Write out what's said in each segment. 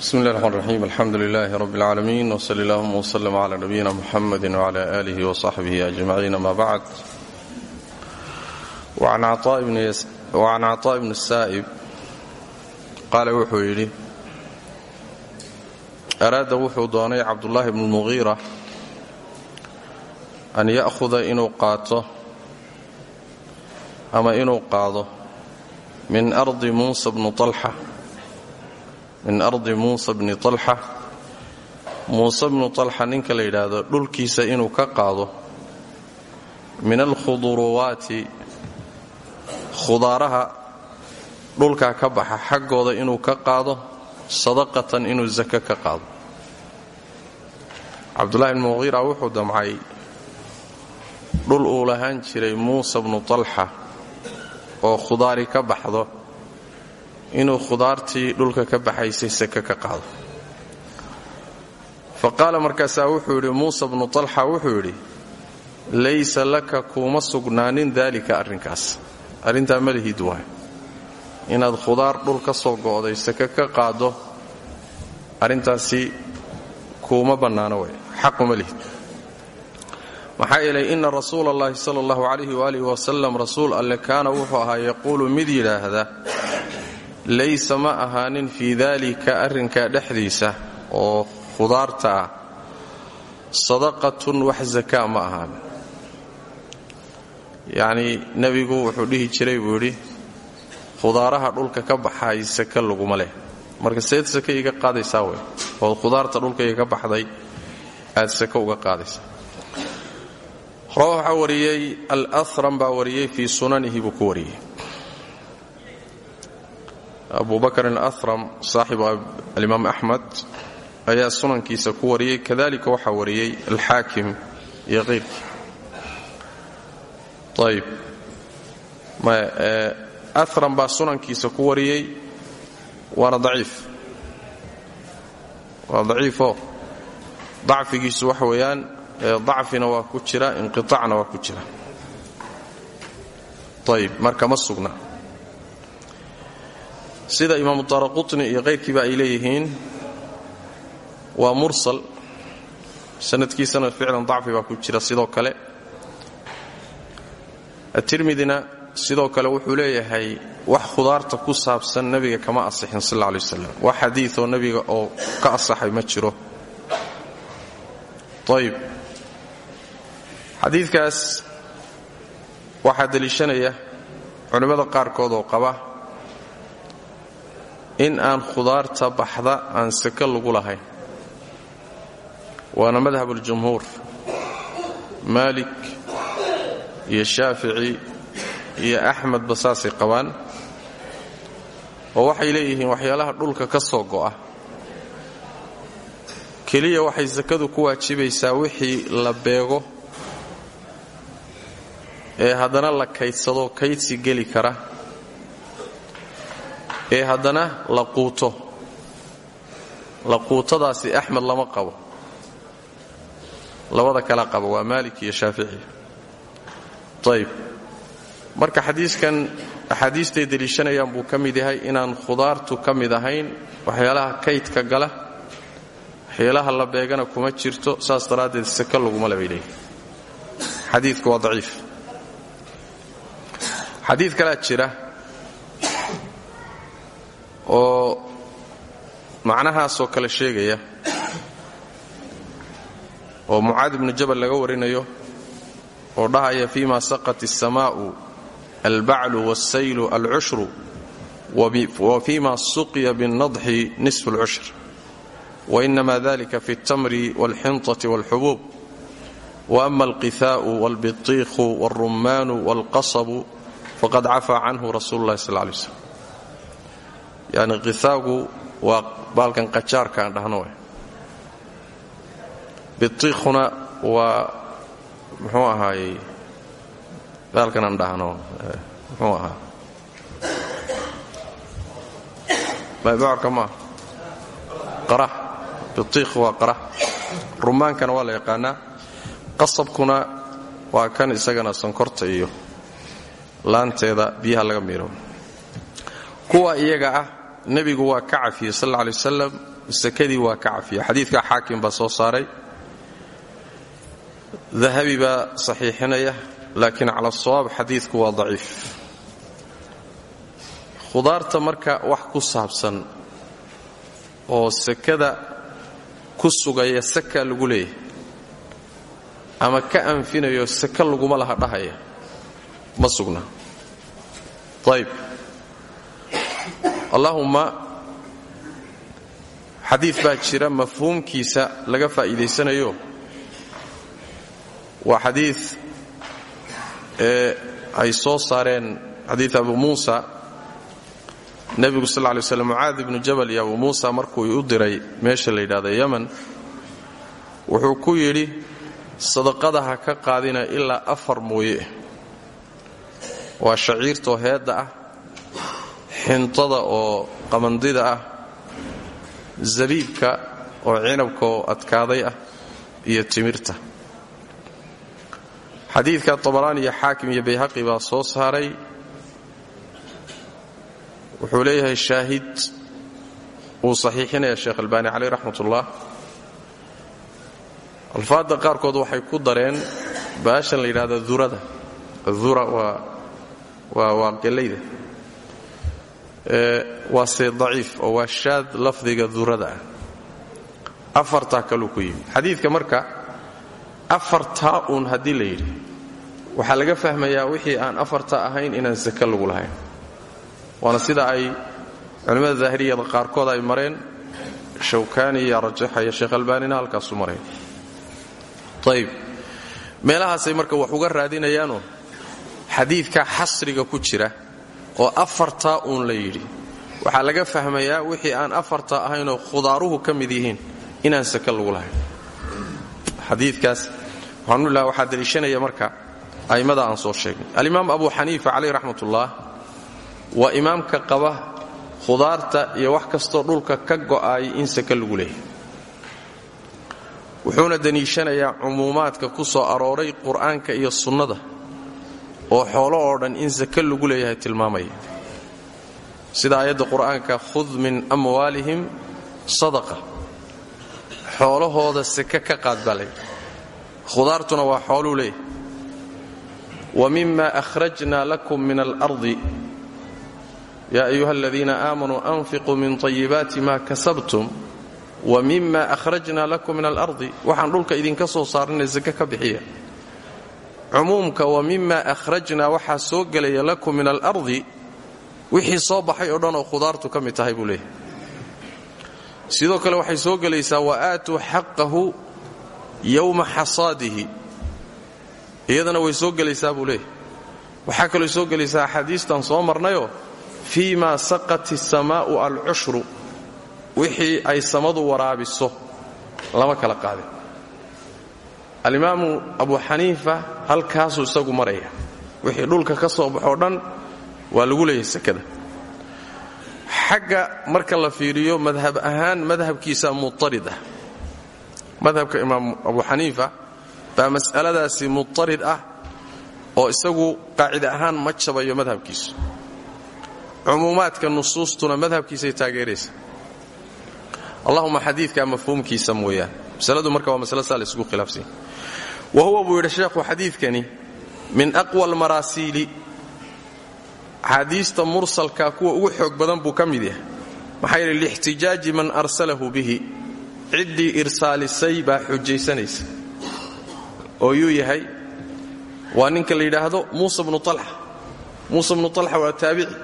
بسم الله الرحمن الرحيم الحمد لله رب العالمين وصلى اللهم وسلم على نبينا محمد وعلى آله وصحبه أجمعين ما بعد وعن عطاء بن, يس... وعن عطاء بن السائب قال wuxuu yidhi araada wuxuu doonay cabdullaahi bnu mugiira an ya'huda inuu qaato ama inuu qaado min ardi muusa bnu طalxa min ardi musa bni alxa muuse bnu talxa ninka la yidhaahdo dhulkiisa inuu ka qaado. Min alkhuduruwaati khudaaraha dhulkaa ka baxa xaggooda inuu ka qaado sadaqatan inuu sake ka qaado. Cabdulahi bn muqiira wuxuu damcay dhul uu lahaan jiray muuse bnu talxa oo khudaari ka baxdo inuu khudaartii dhulka ka baxaysay sake ka qaado. Fa qaala markaasaa wuxuu yidhi muusa bnu طalxa wuxuu yidhi laysa laka kuuma sugnaanin daalika arrinkaas. Arrintaa malihid waay inaad khudaar dhul ka soo go'day sake ka qaaddo arrintaasi kuuma bannaano way. Xaquma lihid maxaa yeelay inna rasuula allahi sala allahu calayhi waaalih wasalam rasuul alle kaana wuxuu ahaa yaquulu mid yidhaahda laysa ma ahaanin fii daalika arrinkaa dhexdiisa oo khudaarta ah. Sadaqatun wax sakaa ma ahaanin yacnii nebigu wuxuu dhihi jiray buu yidhi khudaaraha dhulka ka baxay sake laguma leh. Marka seed sake iga qaadaysaa wey oo khudaarta dhulkaiga ka baxday aad sake uga qaadaysaa. Rawa wariyey al-ahram baa wariyey fii sunanihi buu ku wariyey abu bakrin ahram saaxibu alimaam axmed ayaa sunankiisa ku wariyey. Kadalika waxaa wariyey alxaakim iyo keyrkii ayb ahram baa sunankiisa ku wariyey. Waana daciif. Waa daciifo. Dacfigiisu waxa weeyaan dacfina waa ku jira inqiطacna waa ku jira. Ayb marka ma sugna sida imaamu daaraqutni iyo kayrkiiba ay leeyihiin waa mursal. Sanadkiisana ficlan dacfi baa ku jira sidoo kale. Atirmidina sidoo kale wuxuu leeyahay wax khudaarta ku saabsan nebiga kama asixin sal alla lay waslam wax xadiioo nebiga oo ka asaxay ma jiro. Ayb xadiidkaas waxaa deliishanaya culimmada qaarkood oo qaba in aan khudaarta baxda aan sake lagu lahayn. Waana madhab uljumhuur maalik iyo shaafici iyo axmedba saasay qabaan. Oo waxay leeyihiin waxyaalaha dhulka ka soo go'a. Keliya waxay sakadu ku waajibaysaa wixii la beego. Ee haddana la kaydsado kaydsi geli kara ee haddana la quuto. Laquutadaasi axmed lama qabo. Labada kala qaba waa maalik iyo shaafici. Ayb marka xadiiskan axaadiistay deliishanayaan buu ka mid yahay inaan khudaartu ka mid ahayn waxyaalaha kaydka gala waxyaalaha la beegana kuma jirto saas daraaddeed sake laguma labay xadiidku waa daciif. Xadiid kalaa jira oo macnahaasoo kale sheegaya oo mucaad ibnu jabal laga warinayo oo dhahaya fii ma saqat alsamaa'u albaclu waasaylu alcushru wa fii ma suqiya binnadxi nisfu alcushr wainama dalika fi altamri waalxinطati waalxubuub waama alqithaa'u waalbitiikhu waalrumaanu waalqasabu faqad cafaa canhu rasuulu ullahi sal lla lay slam yani qihaagu waa baalkan qajaarka aan dhahno biiikhuna waa muxuu ahaayey daalkan aan dhahno muxuu ahaa. Bocorka maaha qarax. Bitiikh waa qarax. Rumaankana waa la yaqaanaa. Qasabkuna waa kan isagana sankorta iyo laanteeda biyaha laga miiro. Kuwa iyaga ah nebigu waa ka cafiyey sal alla alay wasalam sakadii waa ka cafiya xadiidka xaakim baa soo saaray. Dahabi baa saxiixinaya laakiin cala sawaab xadiidku waa daciif. Khudaarta marka wax ku saabsan oo sakada ku sugaya saka lagu leeyahay ama ka anfinayo saka laguma laha dhahaya ma sugna. Ayb allaahumma xadiid baa jira mafhuumkiisa laga faa'iidaysanayo. Waa ee ay soo saareen xadiid abu muusa. Nebigu sal lay slam mucaad ibnu jabal iyo abu muusa markuu u diray meesha la yidhahda yeman wuxuu ku yidhi sadaqada ha ka qaadina ilaa afar mooye. Waa shaciirtoo heedda ah xintada oo qamandida ah zabiibka oo cinabka oo adkaaday ah iyo timirta. Xadiidka tabaraani iyo xaakim iyo bayhaqi baa soo saaray. Wuxuu leeyahay shaahid wuu saxiixinaya sheekh albaani caleyh raxmat ullah alfaadda qaarkood waxay ku dareen baashan la yidhahda durada. Adura waa waa waa gellayda waa see daciif oo waa shaad lafdiga durada ah. Afartaa kaluu ku marka afartaa uun haddii la yidhi waxaa laga fahmayaa wixii aan afarta ahayn inaan sake lagu lahayn. Waana sida ay culimmada daahiriyada qaarkood ay mareen shawkaani iyo rajaxaya sheekh albaanina halkaasu mareen. Ayb meelahaasay marka wax uga raadinayaanoo xadiidka xasriga ku jira oo afartaa uun la yidhi. Waxaa laga fahmayaa wixii aan afarta ahaynoo khudaaruhu ka mid yihiin inaan sake lagu lahayn. Xadiikaas waxaanulaha waxaa daliishanaya marka a'immada aan soo sheegnay. Alimaam abu xaniifa caleyh raxmatullah waa imaamka qaba khudaarta iyo wax kastoo dhulka ka go'aay in sake lagu leeyahay. Wuxuuna daliishanayaa cumuumaadka ku soo arooray qur'aanka iyo sunnada oo xoolo oo dhan in sake lagu leeyahay tilmaamaya sida aayadda qur'aanka khud min amwaalihim sadaqa. Xoolahooda sake ka qaad baa layidhi khudaartuna waa xooluu leeyahay wa mima akhrajna lakum min alardi. Yaa ayuha aladiina aamanuu anfiquu min طayibaati ma kasabtum. Wa mima akhrajna lakum min alardi. Waxaan dhulka idinka soo saarnay sake ka bixiya cumuumka wa mima akhrajna waxaa soo gelaya lakum min alardi wixii soo baxay oo dhan oo khudaartu ka mid tahay buu leeyahay. Sidoo kale waxay soo gelaysaa wa aatuu xaqahu yowma xasaadihi. Iyadana way soo gelaysaa buu leeyahay. Waxaa kaloo soo gelaysaa axaadiistan soo marnayoo fii ma saqat isamaa'u alcushru wixii ay samadu waraabiso. Lama kala qaadin alimaamu abu xaniifa halkaasuu isagu maraya. Wixii dhulka ka soo baxoo dhan waa lagu leeyahay sakada. Xagga marka la fiiriyo madhab ahaan madhabkiisa muarid ah. Madhabka imaam abu xaniifa baa mas'aladaasi muarid ah oo isagu qaacida ahaan ma jabayo madhabkiisu. Cumuumaadka nusuustuna madhabkiisay taageeraysa. Allahuma xadiidka mafhuumkiisa mooyaan masaladu marka waa masale saa la isugu khilaafsanya wa huwa buu yidhi sheekhu xadiidkani min aqwa almaraasiili axaadiista mursalka kuwa ugu xoog badan buu ka yahay. Maxaa yeele lixtijaaji man arsalahu bihi. Ciddii irsaalisay baa xujaysanaysa. Oo yuu yahay waa ninka la yidhaahdo muusa bnu alxa muusa bnu alxa waa taabici.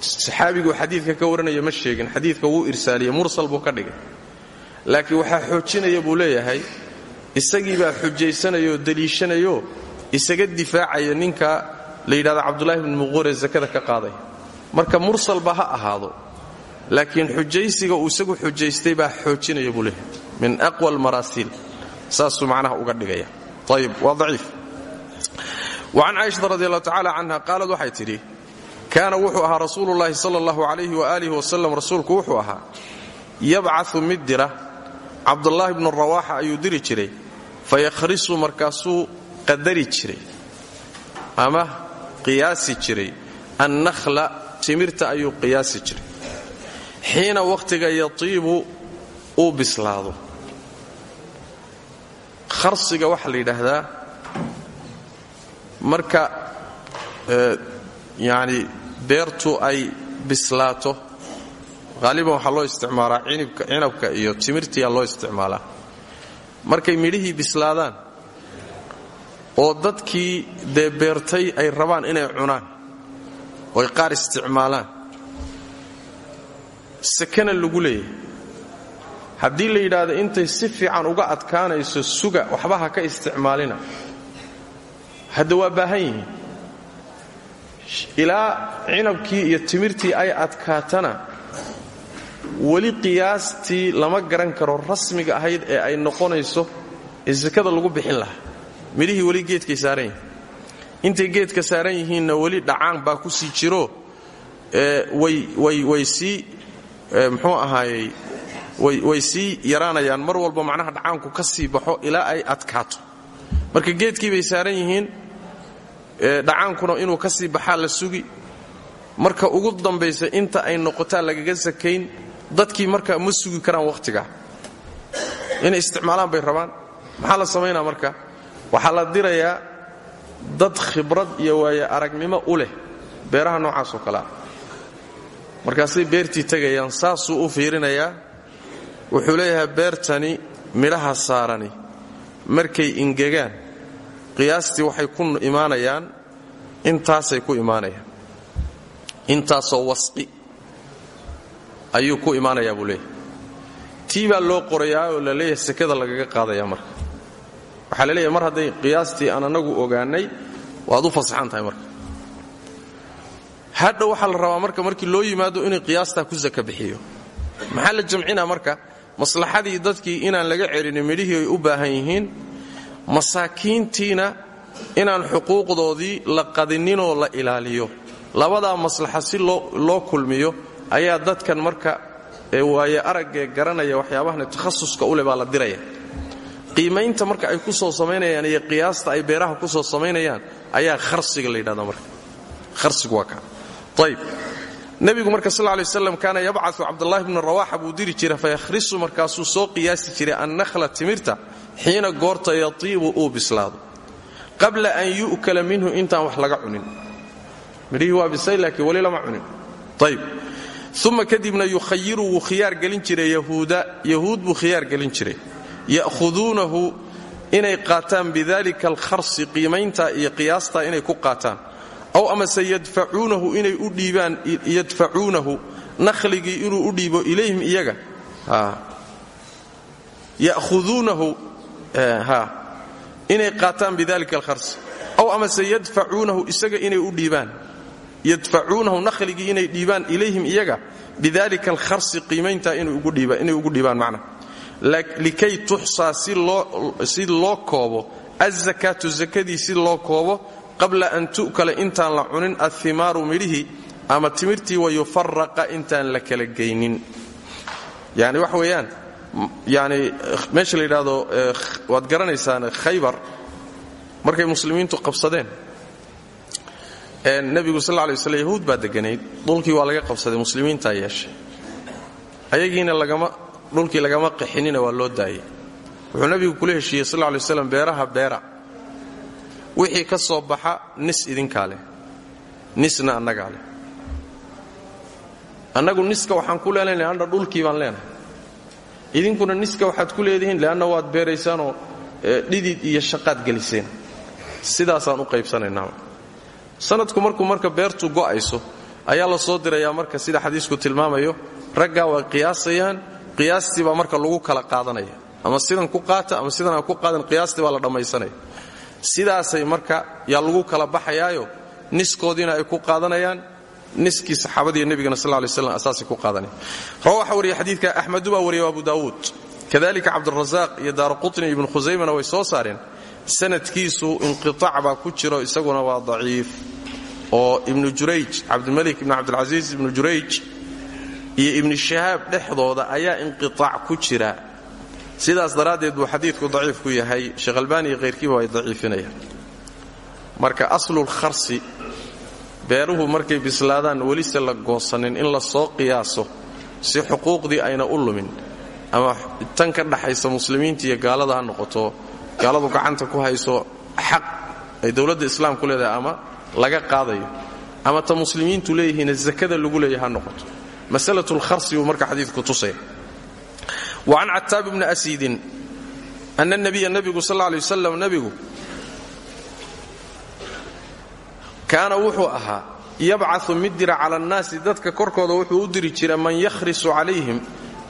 Saxaabiguu xadiidka ka waranaya ma sheegin xadiidka wuu irsaaliye mursal buu ka dhigay laakiin waxaa xoojinaya buu leeyahay isagii baa xujaysanayoo deliishanayoo isaga difaacaya ninka la yidhahdo cabdulahi bn muquure ka qaaday. Marka mursalba ha ahaado laakiin xujaysiga uu isagu xujaystay baa xoojinaya buu leeyahay. Min aqwa almaraasiil saasuu macnaha uga dhigaya. Ayib waa daciif. Wacan caaishata radi allahu tacala canha qaalad waxay tidhi kaana wuxuu ahaa rasuulullaahi sala allahu calayhi waaalih wasalam rasuulku wuxuu ahaa yabcau mid dira cabdulaahi bnu rawaaxa ayuu diri jiray fayakhrisu markaasuu qadari jiray ama qiyaasi jiray. Annahla timirta ayuu qiyaasi jiray. Xiina wakhtiga yatiibu uu bislaado. Kharsiga waxaa la yidhaahdaa marka yani beertu ay bislaato haaliban waxaa loo isticmaalaa cinabka iyo timirtiyaa loo isticmaalaa. Markay midhihii bislaadaan oo dadkii dee beertay ay rabaan inay cunaan oy qaar isticmaalaan sakana lagu leeyahay haddii la yidhaahdo intay si fiican uga adkaanayso suga waxba ha ka isticmaalina. Hadda waa baahan yihiin. Ilaa cinabkii iyo timirtii ay adkaatana weli qiyaastii lama garan karo rasmiga ahayd ee ay noqonayso ee sakada lagu bixin lahaa. Midhihii weli geedkay saaran yihiin geedka saaran yihiinna weli dhacaan baa ku sii jiro way sii mxuu ahaayey way sii yaraanayaan. Mar walba macnaha dhacaanku ka sii baxo ilaa ay adkaato. Marka geedkii bay saaran yihiin dhacaankuna inuu ka sii baxaa la sugi. Marka ugu dambaysa inta ay noqotaa lagaga sakayn dadkii marka ma sugi karaan wakhtigaa inay isticmaalaan bay rabaan. Maxaa la samaynaa marka? Waxaa la dirayaa dad khibrad iyo waaye aragnimo u leh beeraha noocaasoo kalea markaasay beertii tegayaan saasuu u fiirinayaa. Wuxuu leeyahay beertani midhaha saarani markay ingegaan qiyaastii waxay ku imaanayaan intaasay ku imaanayaan. Intaasoo wasqi ayuu ku imaanayaa buu leeyahay. Tii baa loo qorayaa oo la leeyahay sekada lagaga qaadaya marka. Waxaa la leeyahay mar hadday qiyaastii aan anagu ogaanay waad u fasaxan tahay marka. Hadha waxaa la rabaa marka markii loo yimaado inuu qiyaastaa ku saka bixiyo. Maxaa la jamcinaa marka? Maslaxadii dadkii inaan laga celinin midhihii ay u baahan yihiin masaakiintiina inaan xuquuqdoodii la qadininoo la ilaaliyo. Labadaa maslaxa si loo kulmiyo ayaa dadkan marka waaye araggee garanaya waxyaabahana takhasuska u leh la diraya. Qiimaynta marka ay ku soo samaynayaan iyo qiyaasta ay beeraha ku soo samaynayaan ayaa kharsiga la yidhahda marka. Kharsigu waa ka. Ayb nebigu marka sal lay waslam kaana yabcau cabdulahi bnu rawaxa buu diri jiray fayakhrisu markaasuu soo qiyaasi jiray annahla timirta xiina goorta yatiibu uu bislaado. Qabla an yu'kala minhu intaan wax laga cunin. Midhihii waa bisay laakiin weli lama cunin. Ayb uma kadibna yukhayiru wuu khiyaar gelin jiray yahuuda. Yahuud buu khiyaar gelin jiray. Ya'huduunahu inay qaataan bidalika alkharsi qiimaynta iyo qiyaastaa inay ku qaataan. Aw amase yadfacuunahu inay u dhiibaan yadfacuunahu nakhligii inuu u dhiibo ilayhim iyaga. Ya'huduunahu inay qaataan bidalika alkharsi. Aw amase yadfacuunahu isaga inay u dhiibaan yadfacuunahu nakhligii inay dhiibaan ilayhim iyaga bidalika alkharsi qiimayntaa inay ugu dhiibaan macna. Likay tuxsaa si loo koobo azakaatu zakadii si loo koobo qabla an tu'kala intaan la cunin athimaaru midhihii ama timirtii wayufaraqa intaan la kala geynin. Yani waxa weeyaan yani meesha la yidhaahdo waad garanaysaan khaybar markay muslimiintu qabsadeen nebigu sal lay waslam yahuud baa deganayd. Dhulkii waa laga qabsaday muslimiintaa yeeshay. Ayagiina dhulkii lagama qaxinina waa loo daayay. Wuxuu nebigu kula heshiiyey sal lay waslam beeraha beera. Wixii ka soo baxa nis idinkaa leh. Nisna annagaa leh. Annagu niska waxaan ku leenahay andha dhulkii baan leenahay. Idinkuna niska waxaad ku leedihiin leanna waad beeraysaanoo dhidid iyo shaqaad geliseen. Sidaasaan u qaybsanaynaa sanadku markuu marka beertu go'ayso ayaa la soo dirayaa marka sida xadiisku tilmaamayo raggaa waa qiyaasayaan qiyaastii baa marka lagu kala qaadanaya. Ama sidan ku qaata ama sidan ku qaadan qiyaastii baa la dhammaysanaya. Sidaasay marka yaa lagu kala baxayaayo niskoodiina ay ku qaadanayaan niskii saxaabadii nebigana sal lay slam asaasay ku qaadanaya rawa waxa wariya xadiidka axmedu baa wariya abu daawuud. Kadalika cabdurasaaq iyo daaraqutni ibnu khusaymana way soo saareen sanadkiisu inqitaac baa ku jiro isaguna waa daciif. Oo ibnu jurayj cabdimalik ibnu cabdilcasiis ibnu jurayj iyo ibnu shahaab dhexdooda ayaa inqitaac ku jira. Sidaas daraaddeed buu xadiidku daciif ku yahay. Sheekh albaani iyo khayrkiiba ay daciifinayaan. Marka aslul kharsi beeruhu markay bislaadaan welise la goosanin in la soo qiyaaso si xuquuqdii ayna u lumin ama tan ka dhaxaysa muslimiinta iyo gaalada ha noqoto gaaladu gacanta ku hayso xaq ay dowladda islaamku leedahay ama laga qaadayo ama ta muslimiintu leeyihiina zakada lagu leeyahay ha noqoto. Masalatu lkharsi buu marka xadiidku tusaya. Wa can cataab bni asiidin ana nabiya nabigu sal lay wasalam nabigu kaana wuxuu ahaa yabcau mid dira cala annaasi dadka korkooda wuxuu u diri jira man yakhrisu calayhim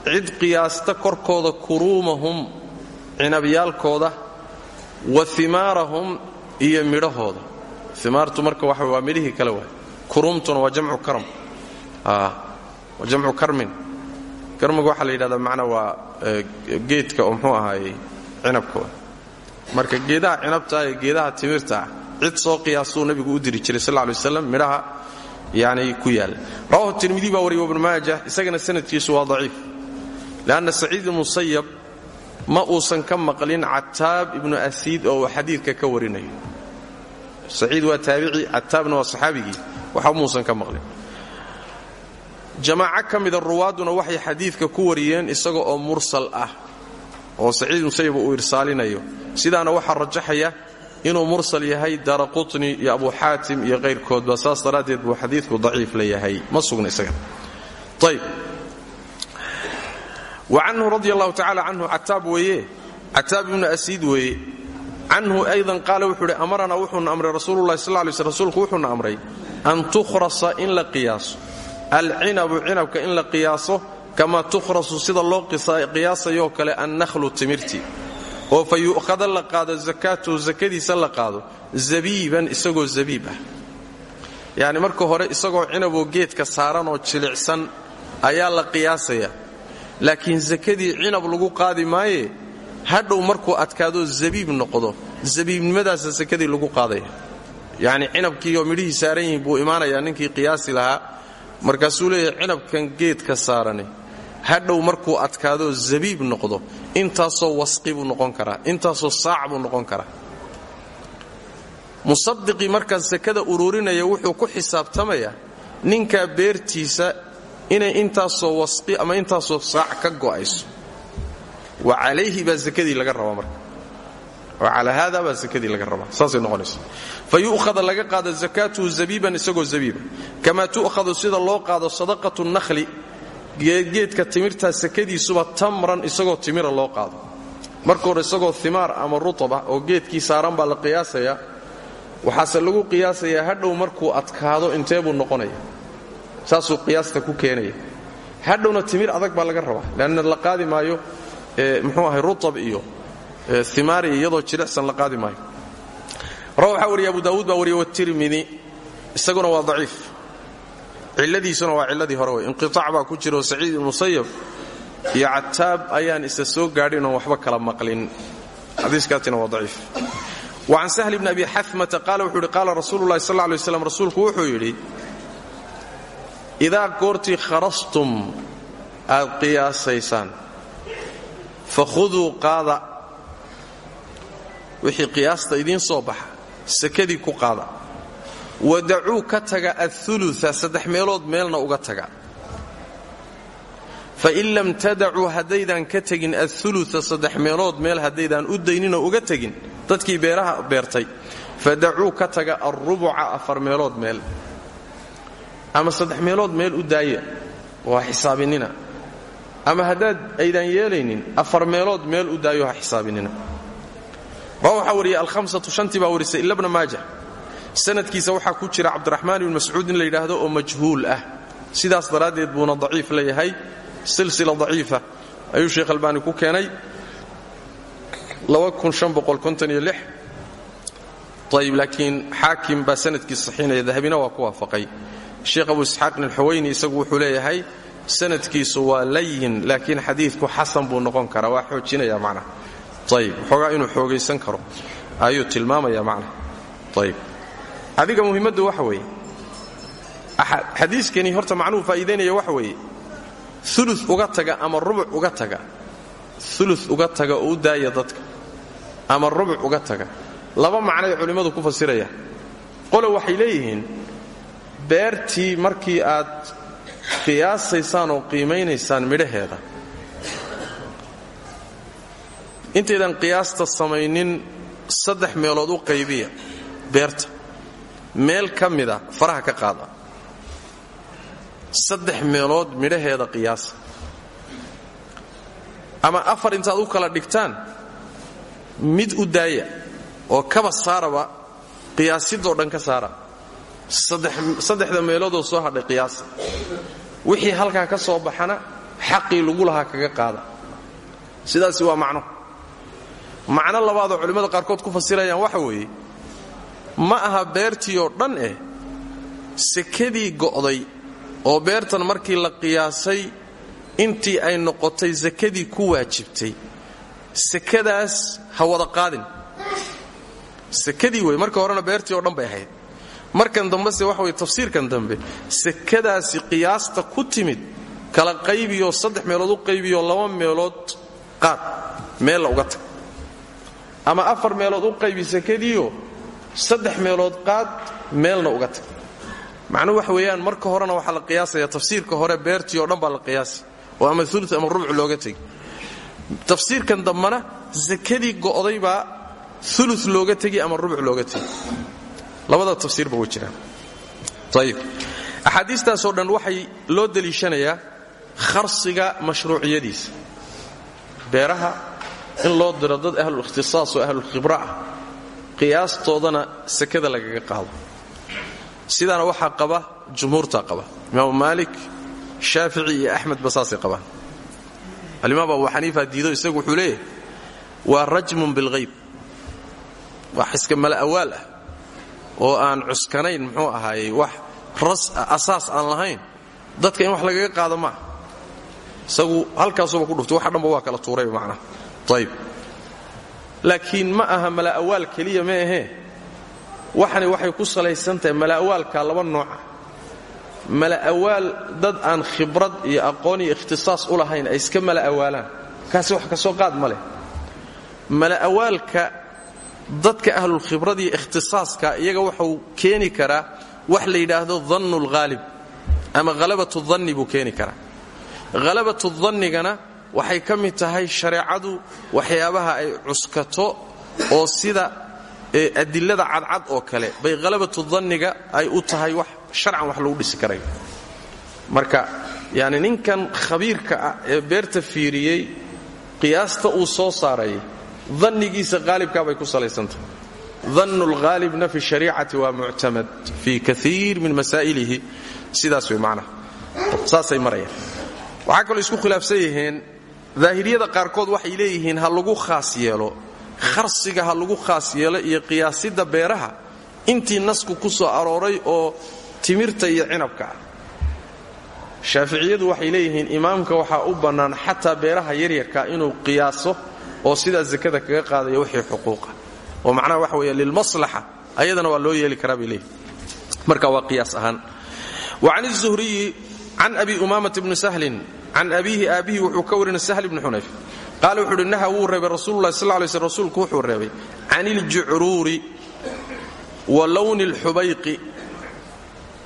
cid qiyaasta korkooda kuruumahum cinabyaalkooda wa imaarahum iyo midhahooda. Imaartu marka waa midhihii kale waay. Kuruumtuna waa jamcu karm waa jamcu karmin. Karmiga waxaa la yidhahdaa macnaa waa geedka oo mxuu ahaayey cinabka marka geedaha cinabta ee geedaha timirta ah cid soo qiyaasuu nabigu u diri jiray sal lay waslam midhaha yani ku yaalla rawahu tirmidi baa wariya ibnu maaja isagana sanadkiisu waa daciif. Leanna saciid musayab ma uusan ka maqlin cataab ibnu asiid oo xadiidka ka warinayo. Saciid waa taabici cataabna waa saxaabigii. Waxa muusan ka maqlin. Jamaaco ka mida ruwaadduna waxay xadiidka ku wariyeen isaga oo mursal ah oo saciid musayab uu irsaalinayo. Sidaana waxaa rajaxaya inuu mursal yahay daara qutni iyo abu xaatim iyo kayrkoodba saas daraaddeed buu xadiidku daciif la yahay. Ma sugna isaga wa canhu radi allahu tacala canhu cataab weeye. Cataab ibnu asiid weeye. Canhu aydan qaala wuxuu uhi amaranaa wuxuuna amray rasuululahi sal lay sl rsulku wuxuuna amray an tukhrasa in la qiyaaso. Alcinabu cinabka in la qiyaaso kama tukhrasu sida loo qiyaasayoo kale annahlu timirti. Oo fa yu'khada la qaado zakaatuhu zakadiisa la qaado zabiiban isagoo zabiib ah. Yacni marka hore isagoo cinaboo geedka saaran oo jilicsan ayaa la qiyaasaya laakiin sakadii cinab lagu qaadi maaye hadhow markuu adkaadoo zabiib noqdo. Zabiibnimadaasa sakadii lagu qaadaya yacni cinabkii oo midhihii saaran yihiin buu imaanayaa ninkii qiyaasi lahaa. Markaasuu leeyahay cinabkan geedka saarani hadhow markuu adkaadoo zabiib noqdo intaasoo wasqi buu noqon karaa intaasoo saac buu noqon karaa. Musadiqii markaa sakada ururinaya wuxuu ku xisaabtamayaa ninkaa beertiisa inay intaasoo wasqi ama intaasoo saac ka go'ayso. Wa calayhi baa sakadii laga rabaa marka. Wa calaa haada baa sakadii laga rabaa. Saasay noqonaysa fa yu'khada laga qaado zakaatuhu zabiiban isagoo zabiiba kamaa tu'khadu sida loo qaado sadaqatu nakhli geedgeedka timirtaa sakadiisuba tamran isagoo timira loo qaado. Marka hore isagoo imaar ama rutaba oo geedkii saaran baa la qiyaasayaa waxaase lagu qiyaasayaa hadhow markuu adkaado intee buu noqonaya saasuu qiyaasta ku keenaya. Hadhowna timir adag baa laga rabaa leanna la qaadi maayo muxuu ahay rutab iyo imaari iyadoo jilicsan la qaadi maayo. Waxaa wariya abu daawuud baa wariya watirmidi isaguna waa daciif. Cilladiisuna waa cilladii hore wey inqiaac baa ku jira oo saciid ibnu musayab iyo cataab ayaan isa soo gaadhin oon waxba kala maqlin. Xadiiskaasina waa daciif. Wa can sahl bni abi xamata qaala wuxuu yidhi qaala rasuulu lahi sal lay waslam rasuulku wuxuu yidhi idaa goortii kharastum aad qiyaasaysaan fakhuduu qaada. Wixii qiyaasta idiin soo baxa sakadii ku qaada. Wadacuu ka taga aulua saddex meelood meelna uga taga. Fain lam tadacuu haddaydaan ka tegin aulua saddex meelood meel haddaydaan u dayninoo uga tegin dadkii beeraha beertay. Fadacuu ka taga alrubuca afar meelood meel ama saddex meelood meel u daaya waa xisaabinina. Ama haddaad aydaan yeelaynin afar meelood meel u daayo ha xisaabinina. Rawa waxaa wariya alhamsatu shantii baa warisay ila bna maaja. Sanadkiisa waxaa ku jira cabdiraxmaan ibn mascuud in la yidhaahdo oo majhuul ah. Sidaas daraaddeed buuna daciif leeyahay silsila daciifa ayuu sheekh albaani ku keenay. Ayb laakiin xaakim baa sanadkiisa saxiinaya dahabina waa ku waafaqay sheekh abu isxaaqin alxuwayni isagu wuxuu leeyahay sanadkiisu waa layin laakiin xadiidku xasan buu noqon karaa waa xoojinaya macnaha ayb waxoogaa inuu xoogaysan karo ayuu tilmaamaya macna. Ayib adiga muhimmaddu waxa weeye xadiiskani horta macnuhu faa'iidaynaya waxa weeye. Ulu uga taga ama rubuc uga taga. Ulu uga taga oo u daaya dadka. Ama rubuc uga taga. Laba macnay culimmadu ku fasirayaan. Qole leeyihiin beertii markii aad qiyaasaysaan oo qiimaynaysaan midhaheeda. Intaydan qiyaasta samaynin saddex meelood u qaybiya beerta. Meel ka mida faraha ka qaada. Saddex meelood midhaheeda qiyaasa ama afar intaad u kala dhigtaan mid u daaya oo kaba saaraba qiyaasidoo dhan ka saara saddexda meeloodoo soo hadhay qiyaasa wixii halkaa ka soo baxana xaqii lagu lahaa kaga qaada. Sidaasi waa macno. Macno labaadoo culimmada qaarkood ku fasirayaan waxa weeye ma aha beertii oo dhan eh sekadii go'day oo beertan markii la qiyaasay intii ay noqotay sakadii ku waajibtay. Sekadaas ha wada qaadin. Sekadii wey marka horena beertii oo dhan bay ahayd markan dambese waxa wey tafsiirkan dambe sekadaasi qiyaasta ku timid kala qaybiyoo saddex meelood u qaybiyoo laba meelood qaad meella uga tag. Ama afar meelood u qaybi sekadiioo saddex meelood qaad meelna uga tag. Macnuhu waxa weeyaan marka horena waxaa la qiyaasaya tafsiirka hore beertii oo dhan baa la qiyaasay oo ama ulu ama rubuc looga tegi. Tafsiirkan dambana sakadii go'day baa ulu looga tegi ama rubuc looga tegi labada tafsiirba way jiraan ayib axaadiistaasoo dhan waxay loo deliishanayaa kharsiga mashruuciyadiisa. Beeraha in loo diro dad ahlulikhtisaas oo ahlulkhibra ah qiyaastoodana sakada lagaga qaado. Sidaana waxaa qaba jumhuurtaa qaba. Imaamu maalik shaafici iyo axmed ba saasay qabaan. Alimaam abu xaniifa diido isagu wuxuu leeyahay waa rajmun bilhayb wax iska mala awaal ah oo aan cuskanayn muxuu ahaayey wax asaas aan lahayn dadka in wax lagaga qaado maaha isagu halkaasuba ku dhuftay waxa dhanba waa kala tuurayba macnaha ayib laakiin ma aha mala awaal keliya ma ahee. Waxani waxay ku salaysan tahay mala'awaalka laba nooca mala'awaal dad aan khibrad iyo aqoon iyo ikhtisaas u lahayn ay iska mala'awaalaan. Kaasi wax ka soo qaad ma leh. Mala'awaalka dadka ahlulkhibrad iyo ikhtisaaska iyaga wuxuu keeni karaa wax la yidhaahdo dannu lghaalib ama halabatu danni buu keeni karaa. Halabatu dannigana waxay ka mid tahay shareecadu waxyaabaha ay cuskato oo sida adilada cadcad oo kale. Bay halabatu danniga ay u tahay wax sharcan wax lagu dhisi karayo marka yani ninkan khabiirka ah ee beerta fiiriyey qiyaasta uu soo saarayay dannigiisa qaalibkaa bay ku salaysantahay. Dannu lghaalibna fi shariicati waa muctamad fii kaiir min masaa'ilihi. Sidaas way macnaha. Saasay marayaan. Waxaa kaloo isku khilaafsan yihiin daahiriyada qaarkood waxay leeyihiin ha lagu khaas yeelo kharsiga ha lagu khaas yeelo iyo qiyaasidda beeraha intii nasku ku soo arooray oo timirta iyo cinabka ah. Shaaficiyadu waxay imaamka waxaa u bannaan xataa beeraha yaryarka inuu qiyaaso oo sidaa sakada kaga qaadaya wixii xuquuqa. Oo macnaha waxa weeye lilmaslaxa ayadana waa loo yeeli karaa bay marka waa qiyaas ahaan. Wa can izuhriyi can abi umaamata bni sahlin can abiihi aabbihi wuxuu ka sahl bni xunayf qaale wuxuu uhi naha wuu reebay rasuululahi sal lay sl rasuulku wuxuu reebay. Can iljucruuri wa lowni alxubayqi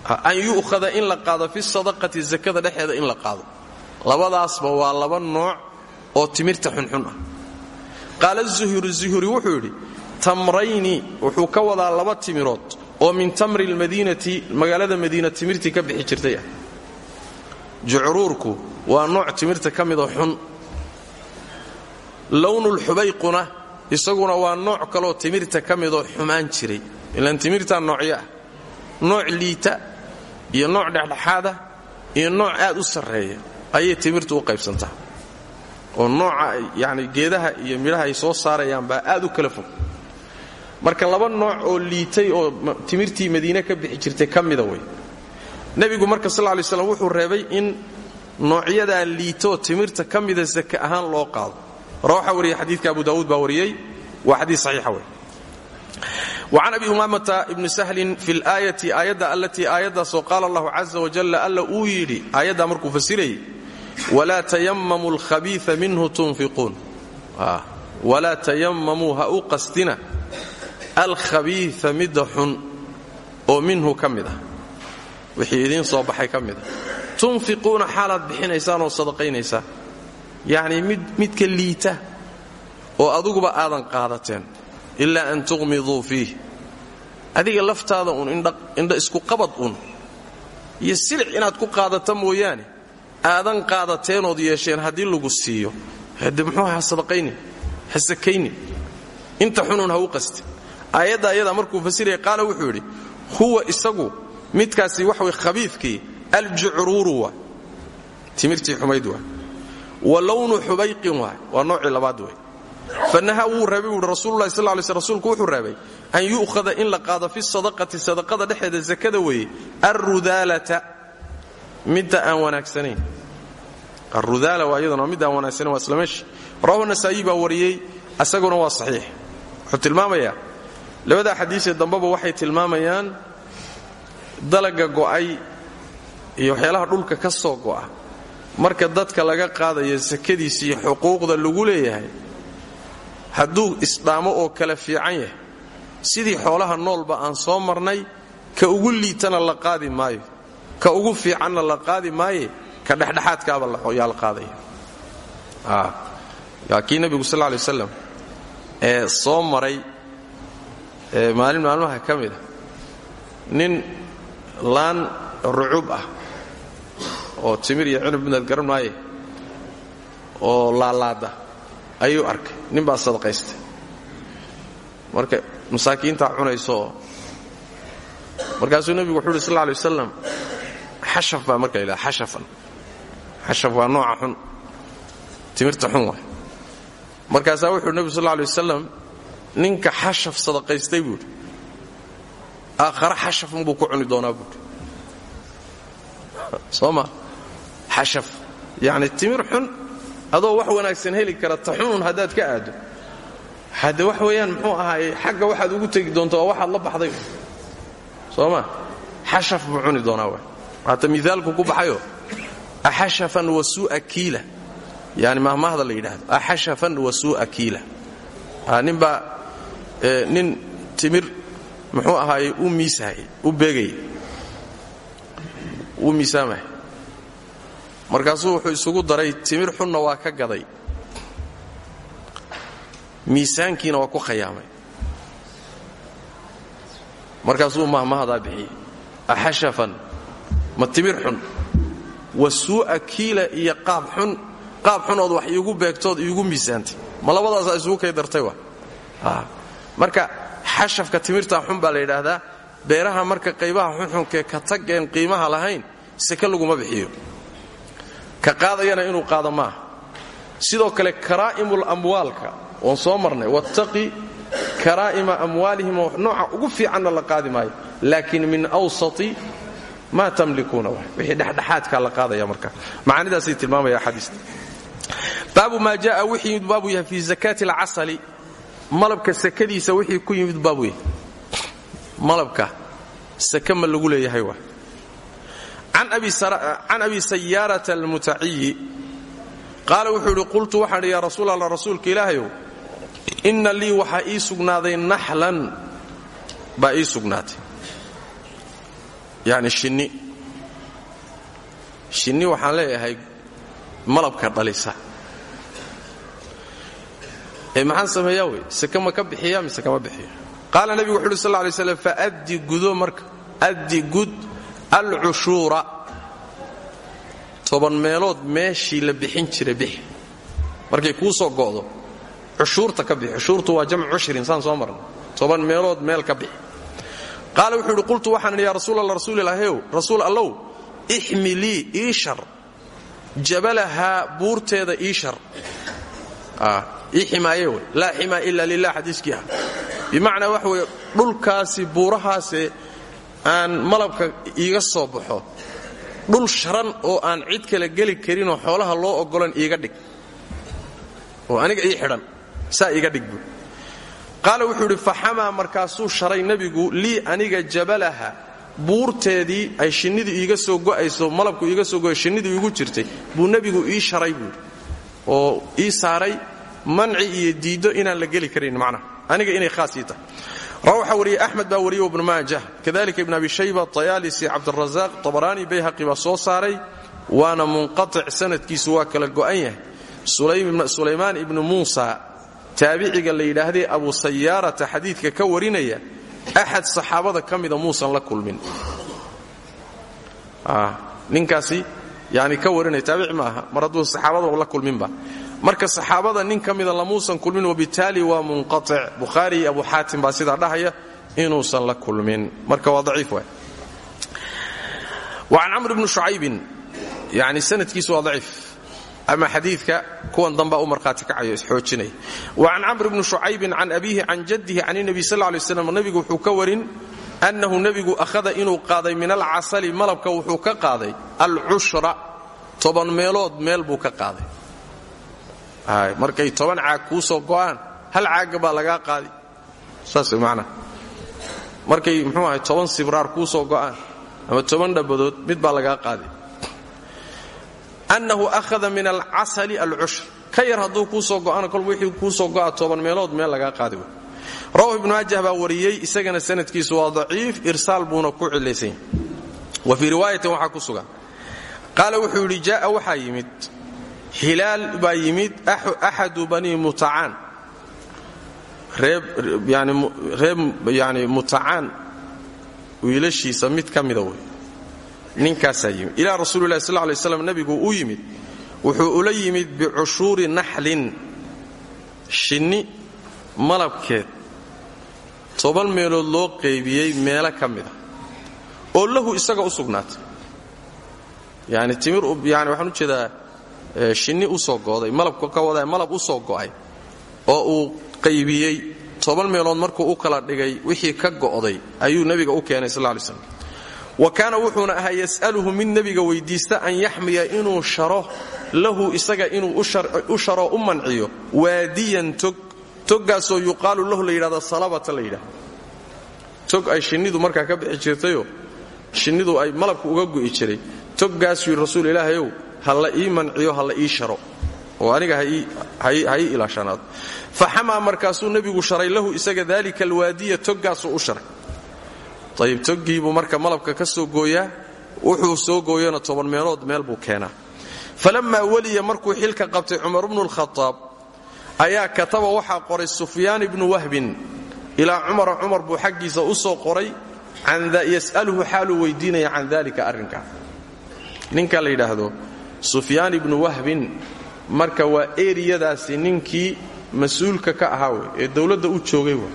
an yu'hada in la qaado fi sadaqati sakada dhexeeda in la qaado. Labadaasba waa laba nooc oo timirta xunxun ah qaala zuhri zuhri wuxuu yidhi tamrayni wuxuu ka wadaa laba timirood oo min tamri lmadiinati magaalada madiina timirtii ka bixi jirtay ah. Jucruurku waa nooc timirta ka midoo xun. Lownulxubayquna isaguna waa nooc kaloo timirta ka midoo xumaan jiray. Ilaan timirtaa noocyo ah. Nooc liita iyo nooc dhexdhexaada iyo nooc aad u sarreeya ayay timirtu u qaybsantaa oo nooca yani geedaha iyo midhaha ay soo saarayaan baa aad u kala fog. Marka laba nooc oo liitay oo timirtii madiine ka bixi jirtay ka mida wey marka sal lay slam wuxuu reebay in noocyadaa liitooo timirta ka mida ahaan loo qaado. Hore waxaa wariyey xadiidka abu daawuud baa wariyey. Waa xadiis saxiixa wey wacan abi umaamata ibni sahlin fi laayati aayadda allatii aayaddaasoo qaala allahu caza wajalla alla uu yidhi aayaddaa markuu walaa tayamamuu alkhabiia minhu tunfiquun walaa tayamamuu ha u qasdina alkhabiia midda xun oo minhu ka mid ah wixii idiin soo baxay ka mid a tunfiquuna xaalaad bixinaysaan oo sadaqaynaysaan yacnii midka liita oo aduguba aadan qaadateen ilaa an tuqmiduu fiih adiga laftaada uun indha isku qabad uun iyo silic inaad ku qaadata mooyaane aadan qaadateenood yeesheen haddii lagu siiyo. Hade muxuu ha sadaqaynin ha inta xunun ha u qasti. Aayadda ayadaa markuu fasiraya qaala wuxuu yidhi huwa isagu midkaasi wax way khabiifkii aljucruuru waa. Timirtii xumayd waa. Wa lownu xubayqin waa. Waa noocii labaad wey fanaha wuu reebay wuuhi rasuululahi sal lay sl rsulku wuxuu reebay an yu'hada in la qaado fi sadaqati sadaqada dhexeeda sakada weeye alrudaalata midda aan wanaagsanayn. Arudaala waa iyaduna midda aan wanaagsanayn waa isla meeshi. Rawahu nasaa'i baa wariyey asaguna waa saxiix. Wuxuu tilmaamayaa labadaa xadiisee dambeba waxay tilmaamayaan dalaga go'ay iyo waxyaalaha dhulka ka soo go'a. Marka dadka laga qaadayo sakadiisa iyo xuquuqda lagu leeyahay hadduu isdhaamo oo kala fiican yahay sidii xoolaha noolba aan soo marnay ka ugu liitana la qaadi maayo ka ugu fiicanna la qaadi maaye ka dhexdhexaadkaaba yaa la qaadaya. Waa kii nebigu sal lay waslam ee soo maray maalin maalmaha ka mida nin laan rucub ah oo timir iyo cunub midnaad garan maaye oo laalaada ayuu arkay. Nin baa sadaqaystay. Marka masaakiintaa cunaysooo markaasuu nebigu wuxuu uhi sal wasalam xashaf baa marka ladhaha xashafan xashaf waa nooca xun. Timirta xun waay. Markaasaa wuxuu nebigu sal lay wasalam ninka xashaf sadaqaystay buuhi aakhare xashafun buu ku cuni doonaa buuhi soo xashaf yacni timir xun adoo wax wanaagsan heli kara ta xunun haddaad ka aaddo hadde wax weeyaan muxuu ahaaye xagga waxaad ugu tegi doonto waa waxaad la baxday. Soo xashaf buu cuni doonaa haata miaalku ku baxayo? Axashafan wa suu'a kiila yani mahmahda la yidhaahdo. Axashafan wa suu'a kiila ninbaa nin timir muxuu ahaaye u miisahayy u beegayay uu miisaamaya markaasuu wuxuu isugu daray timir xunna waa ka gaday. Miisaankiina waa ku khayaamay. Markaasuu mahmahdaa bixiyey. Axashafan ma timir xun? Wa suu'a kiila iyo qaab xun? Qaab xunood wax iigu beegtood iigu miisaantay. Ma labadaasaa isugu kay dartay wa? Marka xashafka timirtaa xun baa la yidhaahdaa beeraha marka qaybaha xunxunkee ka tageen qiimaha lahayn seke laguma bixiyo. Ka qaadayana inuu qaado maaha. Sidoo kale karaa'imul amwaalka oon soo marnay wattaqi karaa'ima amwaalihim oo nooca ugu fiicanna la qaadi maayo. Laakiin min awsati maa tamlikuuna wixii dhexdhexaadkaa la qaadaya marka. Macaanidaasay tilmaamaya axaadiista. Baabu maa ja'a wixii yimid baabu yahay fii zakaati alcasali. Malabka sakadiisa wixii ku yimid baabu yahay. Malabka. Sake ma lagu leeyahay wa. Can abi sayaarata almutaciyi qaala wuxuu idhi qultu waxaan idhi yaa rasuul alla rasuulka ilaahayow inna lii waxaa ii sugnaaday naxlan. Baa ii sugnaatay yacni shinni. Shinni waxaan leeyahay malabka dhalisa. Ee maxaan sameeyaa wey? Sake ma ka bixiya mise kama bixiyo qaala nebigu wuxu uhi sal lla lay slam faaddi gudo marka addi gud alcushuura. Toban meelood meeshii la bixin jiray bixi. Markay kuu soo go'do cushuurta ka bixi. Cushuurtu waa jamcu cushrin saan soo marna toban meelood meel ka bixi qaala wuxuu idhi qultu waxaan idhi yaa rasuul alla rasuulilaahayow rasuul allow ixmilii iishar jabalahaa buurteeda iishar ii ximaaye wey laa ximaa ila lilah xadiiskii ah. Bimacnaa waxa weeye dhulkaasi buurahaase aan malabka iiga soo baxo dhul sharan oo aan cid kale geli karinoo xoolaha loo oggolan iiga dhig. Oo aniga ii xidhan saa iiga dhig buui qaala wuxuu idhi faxamaa markaasuu sharay nebigu lii aniga jabalaha. Buurteedii ay shinnidu iiga soo go'ayso malabku iiga soo go'ay shinnidu iigu jirtay. Buu nebigu ii sharay buui oo ii saaray manci iyo diiddo inaan la geli karin macnaha. Aniga inay khaas ii tahay. Rawa waxaa wariyey axmed baa kadalika ibn abi shayba tayaalisi cabdirazaaq tabaraani bayhaqi baa soo saaray waana munqatic sanadkiisu waa kala go'an yahay. Sulaymaan ibnu muusa taabiciga la yidhaahdee abu sayaarata xadiidka ka warinaya axad saxaabada ka mida la kulmin. Ninkaasi yani ka warinaya taabici ma aha mar hadduu saxaabadaba la kulminba. Marka saxaabada nin ka mida lamuusan kulmin wabitaali waa munqatic bukhaari abu xaatim baa sidaa dhahaya inuusan la kulmin. Marka waa daciif waay. Wacan camr bni shucaybin yani sanadkiisu waa daciif ama xadiidka kuwan dambaa u marhaati kacayo isxoojinaya wacan camr bni shucaybin can abiihi can jaddihi can nebi sal lay slam nebigu wuxuu ka warin annahu nebigu akhada inuu qaaday min alcasali malabka wuxuu ka qaaday alcushra toban meelood meel buu ka qaaday. Markay toban caag kuu soo go'aan hal caagga baa lagaa qaadi saas manaa markay mxuu ahay toban sibraar kuu soo go'aan ama toban dhabadood mid baa lagaa qaadi annahu ahada min alcasali alcushr ka yar hadduu kuu soo go'ana kol wixii kuu soo go'a toban meelood meel lagaa qaadi wey rawahu ibnu maajah baa wariyey isagana sanadkiisu waa daciif irsaal buuna ku cilaysanya wa fii riwaayatin waxaa ku sugan. Qaala wuxuu yidhi jaaa yimid. Hilaal baa yimid axadu banii mutacaan. Reer yani mutacaan wiilashiisa mid ka ninkaasaa yimid ilaa rasuulilahi sal lay slam nebigu u yimid. Wuxuu ula yimid bicushuuri naxlin shinni malabkeed. Toban meelood loo qaybiyey meelo ka mida oo lahu isaga u sugnaatay. Yani timir yani waxaan u jeedaa shinni u soo go'day malabka ka wada malab u soo go'ay oo uu qaybiyey. Toban meelood markuu u kala dhigay wixii ka go'day ayuu nebiga u keenay sal lay slam wa kaana wuxuuna ahaa yas'aluhu mid nebiga weydiista an yaxmiya inuu sharo lahu isaga inuu u sharo u manciyo. Waadiyan tog toggaasoo yuqaalu lahu la yidhahdo salabata la yidhahdo ay shinnidu markaa ka bixi jirtayoo shinnidu ay malabka uga gu'i jiray. Toggaasuu yidhi rasuul ilaahayow ha la ii manciyo ha la ii sharo. Oo aniga ha ii ilaashanaado fa xamaa markaasuu nebigu sharay lahu isaga daalika alwaadiya toggaasuu u sharay ayib toggiibuu marka malabka ka soo gooyaa wuxuu soo gooyana toban meelood meel buu keenaa. Falammaa weliya markuu xilka qabtay cumar bnu lkhadaab ayaa kataba waxaa qoray sufyaan ibnu wahbin. Ilaa cumara cumar buu xaggiisa u soo qoray yas'aluhu xaaluu weydiinaya can dalika arrinkaa ninka la yidhaahdo sufyaan ibnu wahbin marka waa eriyadaasi ninkii mas'uulka ka ahaa wey ee dowladda u joogay wey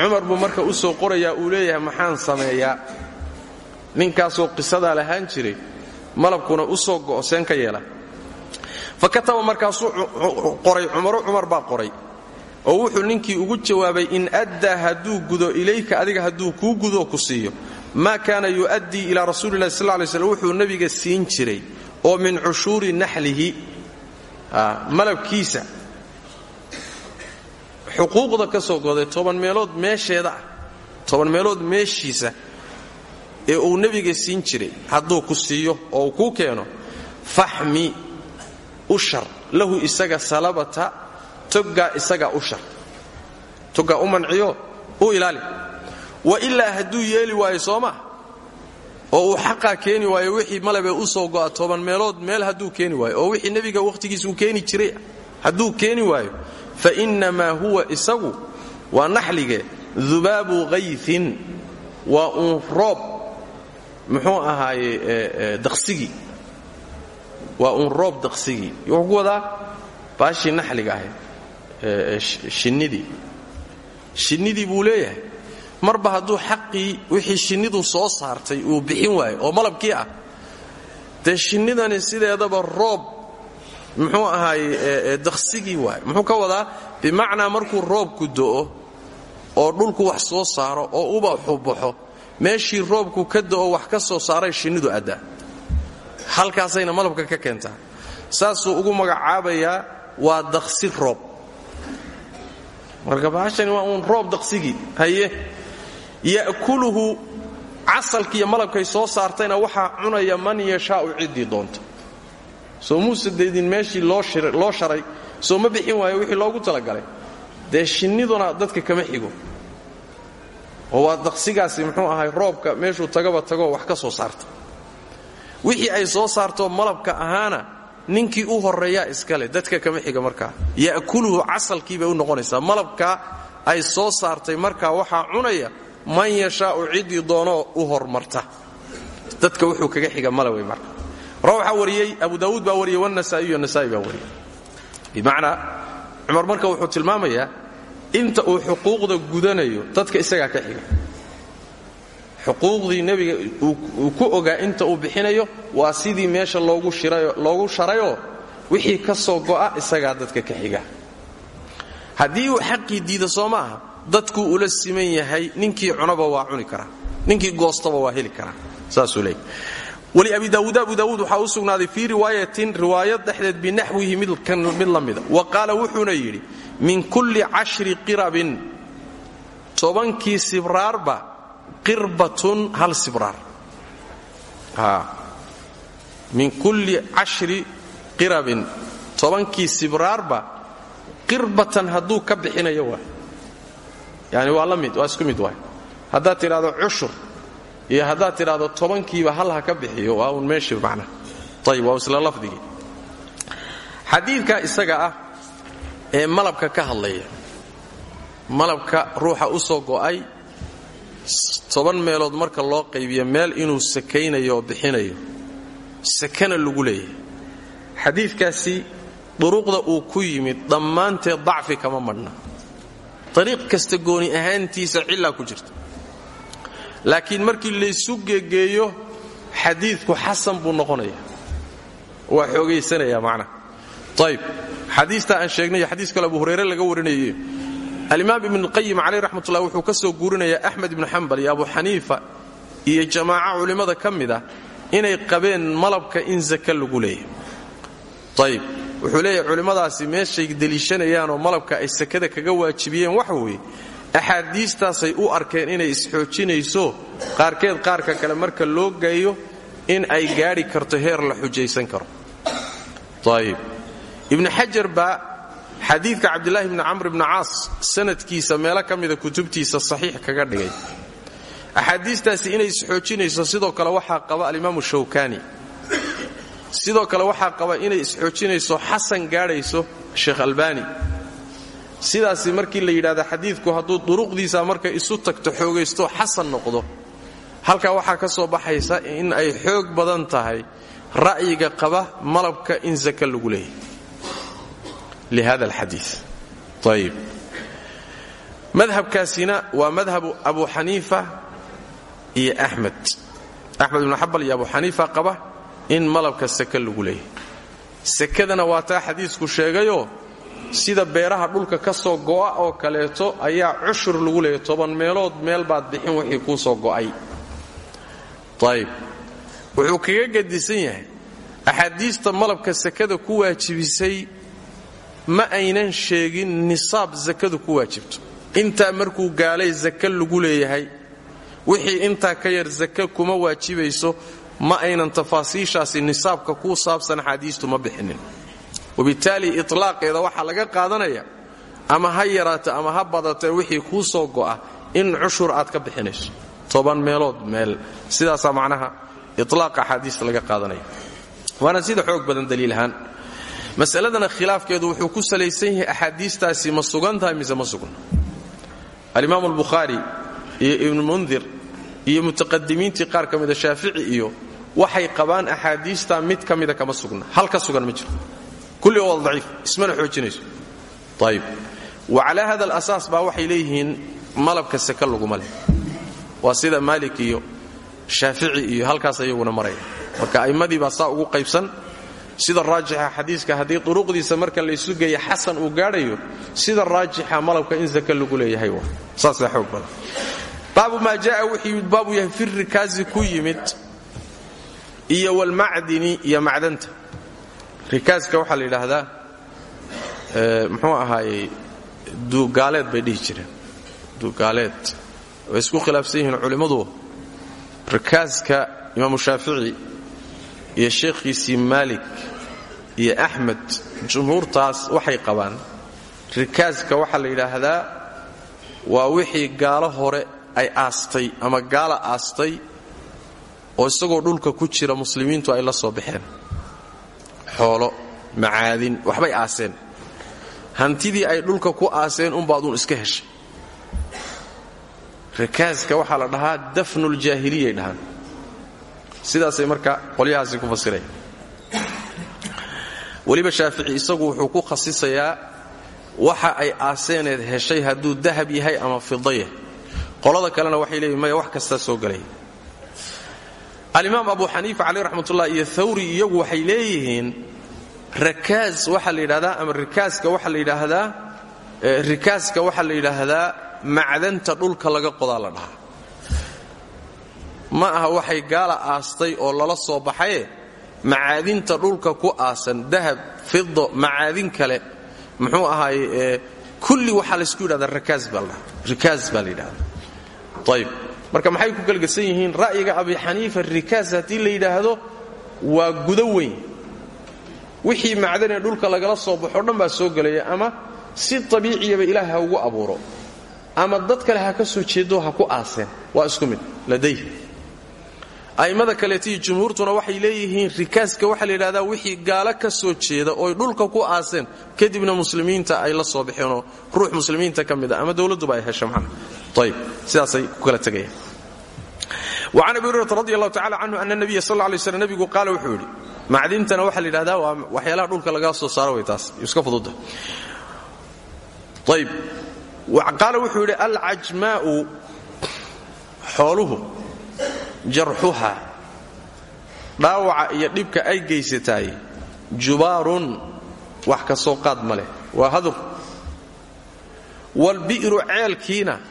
cumar buu marka u soo qorayaa uu leeyahay maxaan sameeyaa? Ninkaasoo qisadaa lahaan jiray malabkuna u soo go'o seen ka yeela. Fa kataba markaasuu qoray cumaro cumar baa qoray oo wuxuu ninkii ugu jawaabay in addaa hadduu gudo ilayka adiga hadduu kuu gudoo ku siiyo maa kaana yu'addii ilaa rasuulilahi sal lay slm wuxuu nebiga siin jiray oo min cushuuri naxlihi. Malabkiisa xuquuqda ka soo goday toban meelood meesheeda ah toban meelood meeshiisa ee uu nebiga siin jiray hadduu ku siiyo oo uu kuu keeno faxmi u shar lahu isaga salabata toggaa isagaa u shar toggaa u manciyo u ilaali. Wa ilaa hadduu yeeli waayo soo maa oo uu xaqaa keeni waayo wixii malabee u soo go'a toban meelood meel hadduu keeni waayo oo wixii nebiga wakhtigiisa uu keeni jiray hadduu keeni waayo fa innamaa huwa isagu waa naxlige dubaabu hayfin waa uun roob muxuu ahaaye daqsigii waa uun roob daqsigii wuxuu ku wadaa baashii naxliga ahayd shinnidii buu leeyahay. Marba hadduu xaqii wixii shinnidu soo saartay uu bixin waayo oo malabkii ah dee shinnidani sideedaba roob muxuu ahaaye daqsigii waayo muxuu ka wadaa bimacnaa markuu roobku do'o oo dhulku wax soo saaro oo ubaxu baxo meeshii roobku ka do'o wax ka soo saaray shinnidu addaa. Halkaasayna malabka ka keentaa. Saasuu ugu magacaabayaa waa daqsi roob. Marka bahashani waa uun roob daqsigii haye? Ya'kuluhu casalkiiyo malabkay soo saartayna waxaa cunaya man yashaau ciddii doonta soo muuse meeshii loo sharay? Soo ma bixin waayo wixii loogu talagalay? Dee dadka kama xigo. Oo waa daqsigaasi muxuu ahay roobka meeshuu tagaba tagoo wax ka soo saarta. Wixii ay soo saartoo malabka ahaana ninkii u horreeyaa iskale dadka kama xiga markaa. Ya'kuluhu casalkii bay u noqonaysaa. Malabkaa ay soo saartay markaa waxaa cunaya man yashaau ciddii doonoo u hormarta. Dadka wuxuu kaga xiga mala wey marka waxaa wariyey abu daawuud baa wariyey wanasaa'iyo nasaa'i baa wariyey. Bimacnaa cumar marka wuxuu tilmaamayaa inta uu xuquuqda gudanayo dadka isagaa ka xiga. Xuquuqdii nebiga uu ku ogaa inta uu bixinayo waa sidii meesha loogu sharayoo wixii ka soo go'a isagaa dadka ka xiga. Haddii uu xaqii diida soo dadkuu ula siman yahay ninkii cunaba waa cuni karaa ninkii goostaba waa heli karaa saasuu leeyay wali abi daawuud abu daawuud waxaa u sugnaaday fii riwaayatin riwaayad dhexdeed binaxwihi mid la mida. Wa qaala wuxuuna yidhi min kulli cashri qirabin. Tobankii sibraarba qirbatun hal sibraar. Min kulli cashri qirabin. Tobankii sibraarba qirbatan hadduu ka bixinayo waa. Yani waa la mid isku mid waay haddaad tidhahdo cushur iyo haddaad tidhahdo tobankiiba hal ha ka bixiyo waa uun meeshii macnaha ayib waa isla lafdigii. Xadiidka isaga ah ee malabka ka hadlaya malabka ruuxa u soo go'ay toban meelood marka loo qaybiyo meel inuu sakaynayo oo bixinayo sakana lagu leeyahay. Xadiidkaasi duruqda uu ku yimid dhammaanteed dacfi kama madhna. Dariiq kasta gooni ahaantiisa cillaa ku jirta laakiin markii laysu geegeeyo xadiidku xasan buu noqonaya. Waa xoogaysanaya macnaha ayb xadiistaa aan sheegnay xadiis kale abu hurayre laga warinaye alimaam ibnuqayim caleyh raxmatullah wuxuu ka soo guurinayaa axmed ibnu xambal iyo abu xaniifa iyo jamaaca culimmada ka mid inay qabeen malabka in zaka lagu leeyahy ayb wuxuu leeyahay culimmadaasi meeshay deliishanayaanoo malabka ay sakada kaga waajibiyeen waxa weeye axaadiistaasay u arkeen inay isxoojinayso qaarkeed qaarka kale marka loo geeyo in ay gaadhi karto heer la xujaysan karo. Ayib ibnu xajar baa xadiidka cabdilaahi bni camr bni caas sanadkiisa meelo ka mida kutubtiisa saxiix kaga dhigay. Axaadiistaasi inay isxoojinayso sidoo kale waxaa qaba alimaamu shawkani. Sidoo kale waxaa qaba inay isxoojinayso xasan gaadhayso sheekh albani sidaasi markii la yidhahda xadiidku hadduu duruqdiisa markay isu tagto xoogaysto xasan noqdo halkaa waxaa ka soo baxaysa in ay xoog badan tahay ra'yiga qaba malabka in zaka lagu leeyahy lihada alxadii ayib madhabkaasina waa madhabu abu xaniifa iyo axmed axmed ibnu xabal iyo abu xaniifa qaba in malabka sake lagu leeyahy sakadana waa taa xadiisku sheegayoo sida beeraha dhulka ka soo go'a oo kaleeto ayaa cushur lagu leeyahy toban meelood meel baad bixin wixii kuu soo go'ay. Ayib wuxuu kaga gadisan yahay axaadiista malabka sakada ku waajibisay ma aynan sheegin nisaab sakadu ku waajibto. Intaa markuu gaalay sake lagu leeyahay. Wixii intaa ka yar sake kuma waajibayso. Ma aynan tafaasiishaasi nisaabka ku saabsan axaadiistu ma bixinin wabitaali itlaaqeeda waxaa laga qaadanaya ama ha yaraato ama ha badatee wixii kuu soo go'a in cushur aad ka bixinayso toban meelood meel. Sidaasaa macnaha ilaaqa axaadiista laga qaadanaya. Waana sida xoog badan daliil ahaan. Masaladana khilaafkeedu wuxuu ku salaysan yahay axaadiistaasi ma sugan tahay mise ma sugna alimaam albukhaari iyo ibnumundir iyo mutaqadimiintii qaar ka mida shaafici iyo waxay qabaan axaadiista mid ka mida kama sugna. Hal sugan ma jiro kulli oo daciif ismana xoojinayso. Ayib wa calaa hada alasaas baa waxay leeyihiin malabka saka laguma leh waa sida maalik iyo shaafici iyo halkaas ayaguna maraya. Marka a'immadii baa saa ugu qaybsan. Sida raajixa xadiiska haddii duruqdiisa marka laysu geeya xasan uu gaadhayo sida raajixa malabka in saka lagu leeyahay saasaa xoog badan. Baabu maa jaaa wuxuu baabu yahay fi rikaazi ku yimid iyo walmacdini iyo macdanta rikaaska waxaa la yidhaahdaa muxuu ahaayey duugaaleed bay dhihi jireen. Duugaaleed. Way isku khilaafsan yihiin culimmadu. Rikaaska imaamu shaafici iyo sheekhiisii maalik iyo axmed jumhuurtaas waxay qabaan. Rikaaska waxaa la yidhaahdaa waa wixii gaalo hore ay aastay ama gaala aastay oo isagoo dhulka ku jira muslimiintu ay la soo baxeen xoolo macaadin waxbay aaseen. Hantidii ay dhulka ku aaseen unbaaduun iska heshay. Rikaaska waxaa la dhahaa dafnuljaahiliyay dhahaan. Sidaasay marka qolyahaasi ku fasiraya weliba shaafici isagu wuxuu ku khasisayaa waxa ay aaseeneed heshay hadduu dahab yahay ama fida yahay. Qolada kalena waxay leeyihiin maya wax kastaa soo gelaya alimaam abu xaniifa caleyh raxmatullah iyo thawri iyagu waxay leeyihiin rakaas waxaa la yidhahdaa ama rikaaska waxaa la yidhaahdaa rikaaska waxaa la yidhaahdaa macdanta dhulka laga qodaa la dhahaa. Ma aha waxay gaala aastay oo lala soo baxaye? Macaadinta dhulka ku aasan dahab fido macaadin kale. Muxuu ahaaye kulli waxaa laysku yidhahdaa rikaas baa rikaas baa la marka maxay ku galgasan yihiin ra'yiga abi xaniifa rikaas haddii la yidhaahdo waa gudo weyn. Wixii macdanee dhulka lagala soo baxo dhan baa soo gelaya ama si abiiciyaba ilaah ha ugu abuuro ama dad kale ha ka soo jeedo ha ku aaseen. Waa isku mid. Laday a'immada kaleetiyo jumhuurtuna waxay leeyihiin rikaaska waxaa la yidhahdaa wixii gaalo ka soo jeeda ooy dhulka ku aaseen kadibna muslimiinta ay la soo baxeenoo ruux muslimiinta ka mid a ama dowladduba ay hesho macna ayib sidaasay ku kala tegayaan wacan abi hurayrata radi allahu tacala canhu ana nabiya sal lay slam nebigu qaala wuxuu yidhi macdintana waxaa la yidhahdaa waa waxyaalaha dhulka laga soo saaro way taas iska fududa. Ayb qaala wuxuu yidhi alcajmaa'u xooluhu jarxuha dhaawaca iyo dhibka ay geysataay jubaarun wax ka soo qaad ma leh waa hadur. Walbi'ru ceelkiina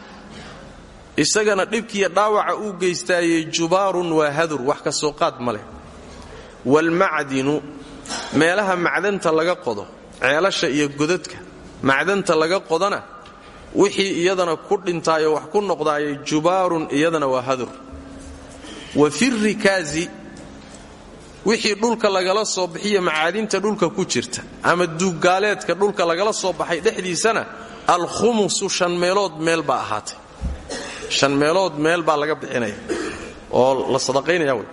isagana dhibkiiyo dhaawaca uu geystaayey jubaarun waa hadur wax ka soo qaad ma leh. Waalmacdinu meelaha macdanta laga qodo ceelasha iyo godadka macdanta laga qodana wixii iyadana ku dhintaayo wax ku noqdaayay jubaarun iyadana waa hadur. Wa fi rikaazi wixii dhulka lagala soo bixiya macaadinta dhulka ku jirta ama duuggaaleedka dhulka lagala soo baxay dhexdiisana alkhumusu shan meelood meel baa ahaatay shan meelood meel baa laga bixinaya oo la sadaqaynaya wey.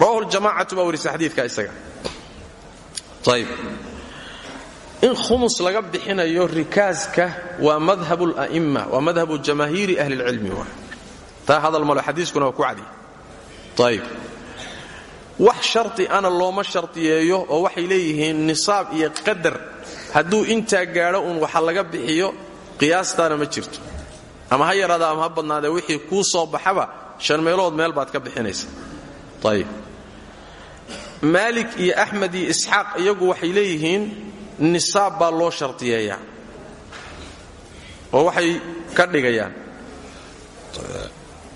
Rawahu ljamacatu baa warisa xadiidka isaga. Ayb in khumus laga bixinayo rikaaska waa madhabu la'imma waa madhabu jamaahiiri ahli lcilmi waa taa hadal malo xadiiskuna waa ku cadiy ayb wax sharti ana looma shardiyeeyo oo waxay leeyihiin nisaab iyo qadar. Hadduu intaa gaadho uun waxa laga bixiyo qiyaastaana ma jirto ama ha yaraada ama ha wixii kuu soo baxaba shan meelood meel baad ka bixinaysa. Ayb maalik iyo axmed iyo iyagu waxay leeyihiin nisaab baa loo shardiyeeyaa oo waxay ka dhigayaan.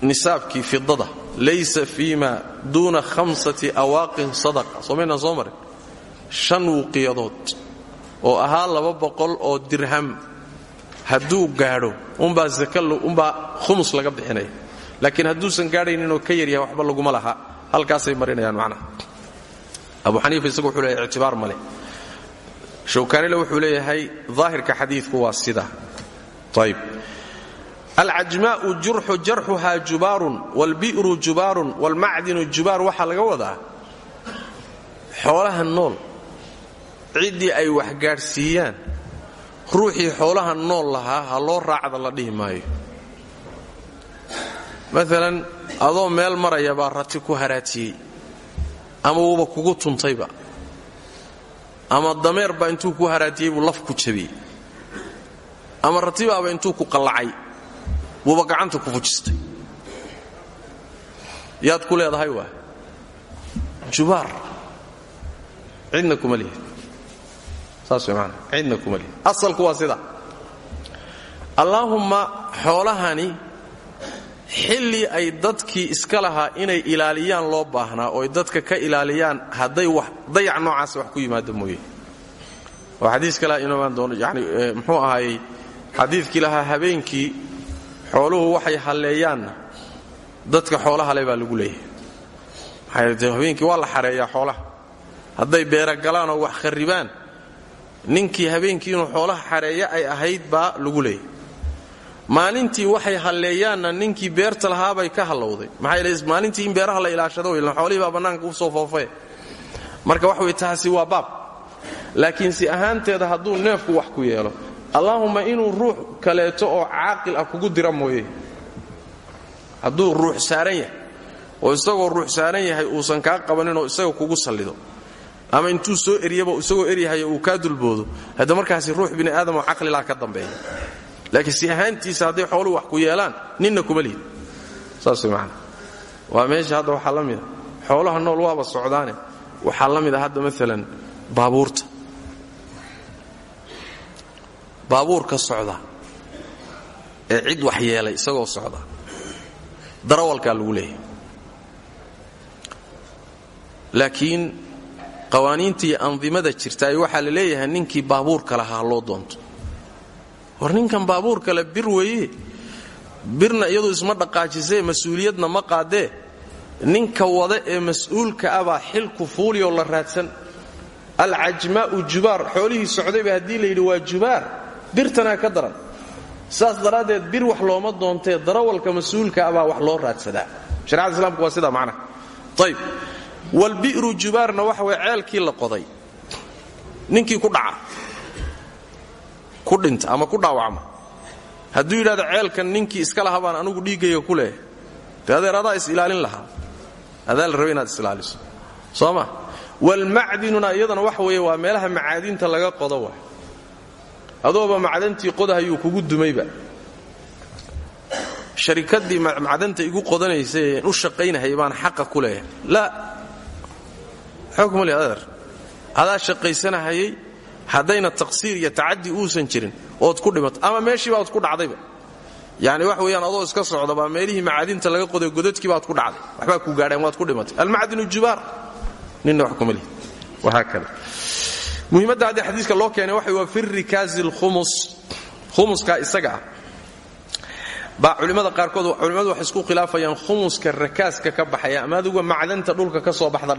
Nisaabkii fidada laysa fiima duuna hamsati awaaqin sadaqa. Soo marin? Shan wuqiyadood. Oo ahaa laba boqol oo dirham hadduu gaadho umbaa khumus laga bixinaya laakiin hadduusan gaadhayninoo ka yaryahay waxba laguma laha. Halkaasay marinayaan macnaha abu xaniifa isagu wuxuu leeyahay ictibaar ma leh. Shawkaanile wuxuu leeyahay daahirka xadiidku waa sida. Ayb alcajmaa'u jurxu jarxuhaa jubaarun waalbi'ru jubaarun waalmacdinu jubaar waxaa laga wadaa xoolaha nool. Ciddii ay wax gaadhsiiyaan ruuxii xoolaha nool lahaa ha loo raacda la dhihi maayo. Maalan adoo meel maraya baa rati ku haraatiyey ama wuuba kugu tuntayba ama dameer baa intuu ku haraatiyey buu laf ku jabiyey ama ratibaaba intuu ku qallacay buuba gacanta ku fujistay. Yaad ku leedahay waa? Jubaar. Cidna kuma lihid asalku waa sida. Allaahumma xoolahani xilli ay dadkii iska lahaa inay ilaaliyaan loo baahnaa oo ay dadka ka ilaaliyaan hadday wax dayac noocaas wax ku yimaado mooye. Oo xadiis kale inoomaan doono yani muxuu ahaayey xadiidkii lahaa habeenkii xooluhu waxay halleeyaanna dadka xoolaha le baa lagu leeyahay. Maxaa habeenkii waa la xareeyaa xoolaha. Hadday beera galaan oo wax kharribaan ninkii habeenkii inuu xoolaha xareeya ay ahayd baa lagu leeyahay maalintii waxay halleeyaanna ninkii beerta lahaabay ka hallowday. Maalintii in beeraha la ilaashado weylan xoolihii baa bannaanka u soo foofae marka wax wey taasi waa baab. Laakiin si ahaanteeda hadduu neefku wax ku yeelo allaahumma inuu ruux kaleeto oo caaqil ah kugu dira mooye. Hadduu ruux saaran yahay oo isagoo ruux saaran yahay uusan kaa qabaninoo isaga kugu sallido ama intuu soo eryaba isagoo eryahayo uu kaa dulboodo hadda markaasi ruux bini aadamoo caqlilaa ka dambeeya. Laakiin si ahaantiisa hadday xooluhu wax ku yeelaan ninna kuma lihin. Saas waa meesha hadda waxaa la mida xoolaha nool waaba socdaane. Waxaa la mid a hadda maalan baabuurta. Baabuurka socda ee cid wax yeelay isagoo socda. Darawalkaa lagu leeyahay. Laakiin qawaaniinta iyo andimada jirtaay waxaa la leeyahay ninkii baabuurka lahaa loo doonto. War ninkan baabuurka le bir weeye. Birna iyadu isma dhaqaajisee mas'uuliyadna ma qaadee ninka wada ee mas'uulka abaa xilku fuuliyoo la raadsan. Alcajmaa'u jubaar xoolihii socdayba haddii la yidhi waa jubaar birtanaa ka daran. Saas daraaddeed bir wax looma doontee darawalka mas'uulka abaa wax loo raadsadaa. Sharecada islaamku waa sidaa macnaha ayb walbi'ru jubaarna waxa way ceelkii la qoday. Ninkii ku dhaca ku dhinta ama ku dhaawacma. Hadduu yidhahdo ceelkan ninkii iska laha baan anugu dhiiggayga ku leeyahay dee adaa is ilaalin lahaa. Adaa la raba inaad is ilaaliso soo ma? Walmacdinuna iyadana waxa weeye waa meelaha macaadinta laga qodo wa. Adooba macdantii qodahayuu kugu dumayba. Sharikaddii macdanta igu qodanaysay u shaqaynahaya baan xaqa ku leeyahay laa xukmuli adeer adaa shaqaysanahayay haddayna taqsiir iyo tacaddi uusan jirin ood ku dhimato ama meeshiiba ood ku dhacdayba. Yani wax weeyaan adoo iska socda baa meelihii macaadinta laga qoday godadkii baad ku dhacday. Waxbaa ku gaadheen waad ku dhimatay almacdinu jubaar. Ninna wax kuma lihi wahaa kale. Muhiimadda haddii loo keenay waxa waa fi rikaazi lkhumus khumuskaa isaga ah. Baa culimmada qaarkood culimmadu waxay isku khilaafayaan khumuska rakaaska ka baxaya ama aduga macdanta dhulka ka soo baxda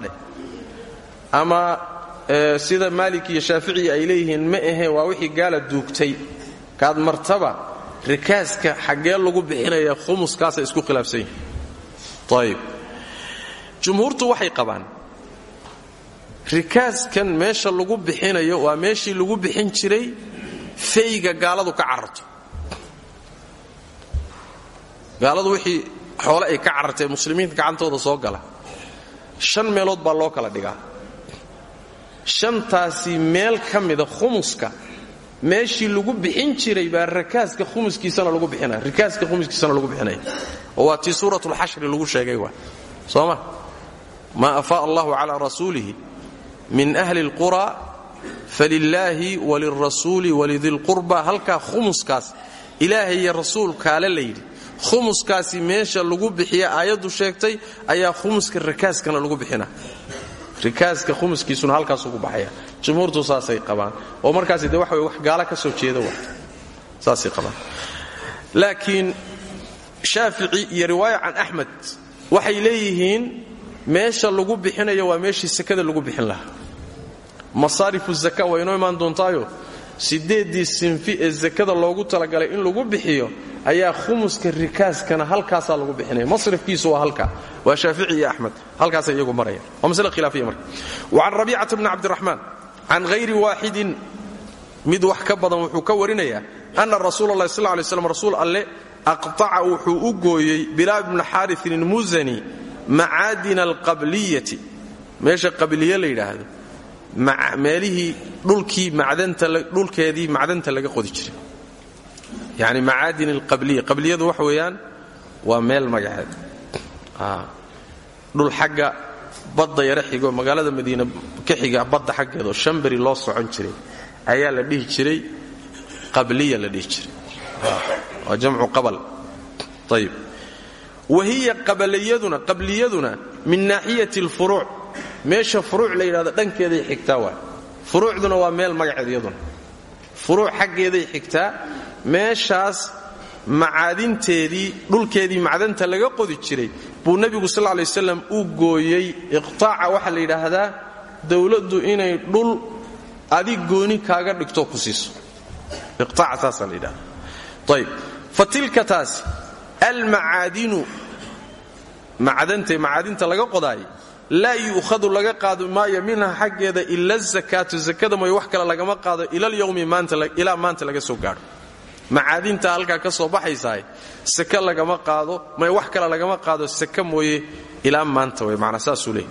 ama sida maalik iyo shaafici ay leeyihiin ma ahe waa wixii gaala duugtay. Kaad martaba rikaaska xaggee lagu bixinaya khumuskaasay isku khilaafsan yihiin ayib jumhuurtu waxay qabaan rikaaskan meesha lagu bixinayo waa meeshii lagu bixin jiray fayga gaaladu ka cararto. Gaaladu wixii xoole ay ka carartay muslimiinta gacantooda soo gala. Shan meelood baa loo kala dhigaa shantaasi meel ka mida khumuska. Meeshii lagu bixin jiray baa rakaaska khumuskiisana lagu bixinaya rikaaska khumuskiisana lagu bixinaya waa tii suuratulxashri lagu sheegay waa. Soo ma? Maa afaa'a allahu calaa rasuulihi min ahli اlqura falilaahi walilrasuuli walidilqurba halkaa khumuskaas ilaahay iyo rasuulkaale la yidhi. Khumuskaasi meesha lagu bixiya aayaddu sheegtay ayaa khumuska rakaaskana lagu bixina rikaaska khumuskiisuna halkaas ugu baxaya. Jumhuurtu saasay qabaan. Oo markaasi de waxa wax gaala ka soo jeeda wa saasay qabaan. Laakiin shaafici iyo riwaaya can axmed waxay leeyihiin meesha lagu bixinayo waa meeshii sakada lagu bixin lahaa. Masaarifu zaka waa inoo imaan doontaayo sideeddii sinfi ee zakada loogu talagalay in lagu bixiyo ayaa khumuska rikaaskana halkaasaa lagu bixinaya. Masrifkiisu waa halka. Waa shaafici iyo axmed. Halkaasay iyagu marayaan. Waa masle khilaafiya marka. Wa can rabiicata bni cabdiraxmaan can hayri waaxidin mid wax ka badan wuxuu ka warinayaa ana rasuula allahi sal lay slam alle aqtaca wuxuu u gooyey bilaal bna xaariin ilmusani macaadina alqabliyati. Meesha qabliye la meelihii dhulkii dhulkeedii macdanta laga qodi jiray. Yani macaadin alqabliya qabliyadu waxa weeyaan waa meel magaceed. Dhul xagga badda yara magaalada madiina ka xiga badda xaggeedaoo shan beri loo socon jiray ayaa la dhihi jiray qabliya la dhihi jiray. Waa jamcu qabal. Ayib wahiya qabaliyaduna qabliyaduna min naaxiyati alfuruuc meesha furuuc la yidhahdo dhankeeday xigtaa waa. Furuucduna waa meel magaceed iyaduna furuuc xaggeeday xigtaa meeshaas macaadinteedii dhulkeedii macdanta laga qodi jiray buu nebigu sal lay waslam u gooyey. Iqtaaca waxaa la yidhaahdaa dowladdu inay dhul adig gooni kaaga dhigto ku siiso. Iqtaaca saasaa la yidhahda ayb fa tilka taasi almacaadinu laga qodaay laa yu'khadu laga qaado maayo minha xaggeeda ila azakaatu zakada mooye wax kale lagama qaado ilalyowmi ilaa maanta laga soo gaadho. Macaadinta halkaa ka soo baxaysaay sake lagama qaado may wax kale lagama qaado sake mooye ilaa maanta wey manaa saasuu leeyay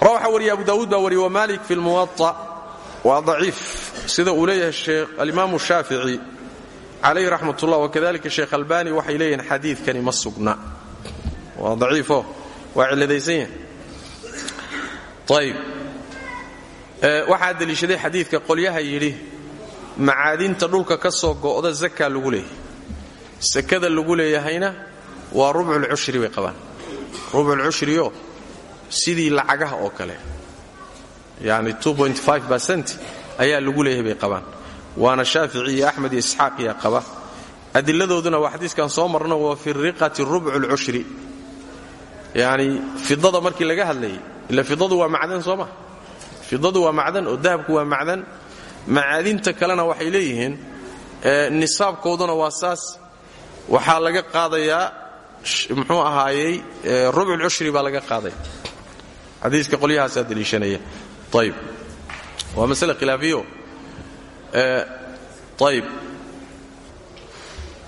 rawaxa wariya abu daawuud baa wariye wamalik fi lmuwaطa waa daciif sida uu leeyahay sheekh alimaamu shaafici calayhi raxmat ullah wakadalika sheekh albani waxay leeyihiin xadiidkani ma sugna. Waa daciifo waa cilladaysan yahay ayb waxaa deliishaday xadiidka qolyaha yidhi macaadinta dhulka ka soo go'da zakaa lagu leeyahay. Sakada lagu leeyahayna waa rubculcushri bay qabaan. Rubculcushrio sidii lacagaha oo kale. Yani ayaa lagu leeyahay bay qabaan. Waana shaafici iyo axmed iyo isxaaq iya qaba. Adiladooduna waa xadiiskan soo marno waa fi riqati rubcu lcushri yani fidada markii laga hadlayay ila fidadu waa macdan soo ma. fidadu waa macdan oo dahabku waa macdan. Macaadinta kalena waxay leeyihiin nisaabkooduna waa saas. Waxaa laga qaadayaa muxuu ahaayey rubculcushri baa laga qaadaya xadiiska qolyahaasaa deliishanaya ayb waa masale khilaafiyo. Ayb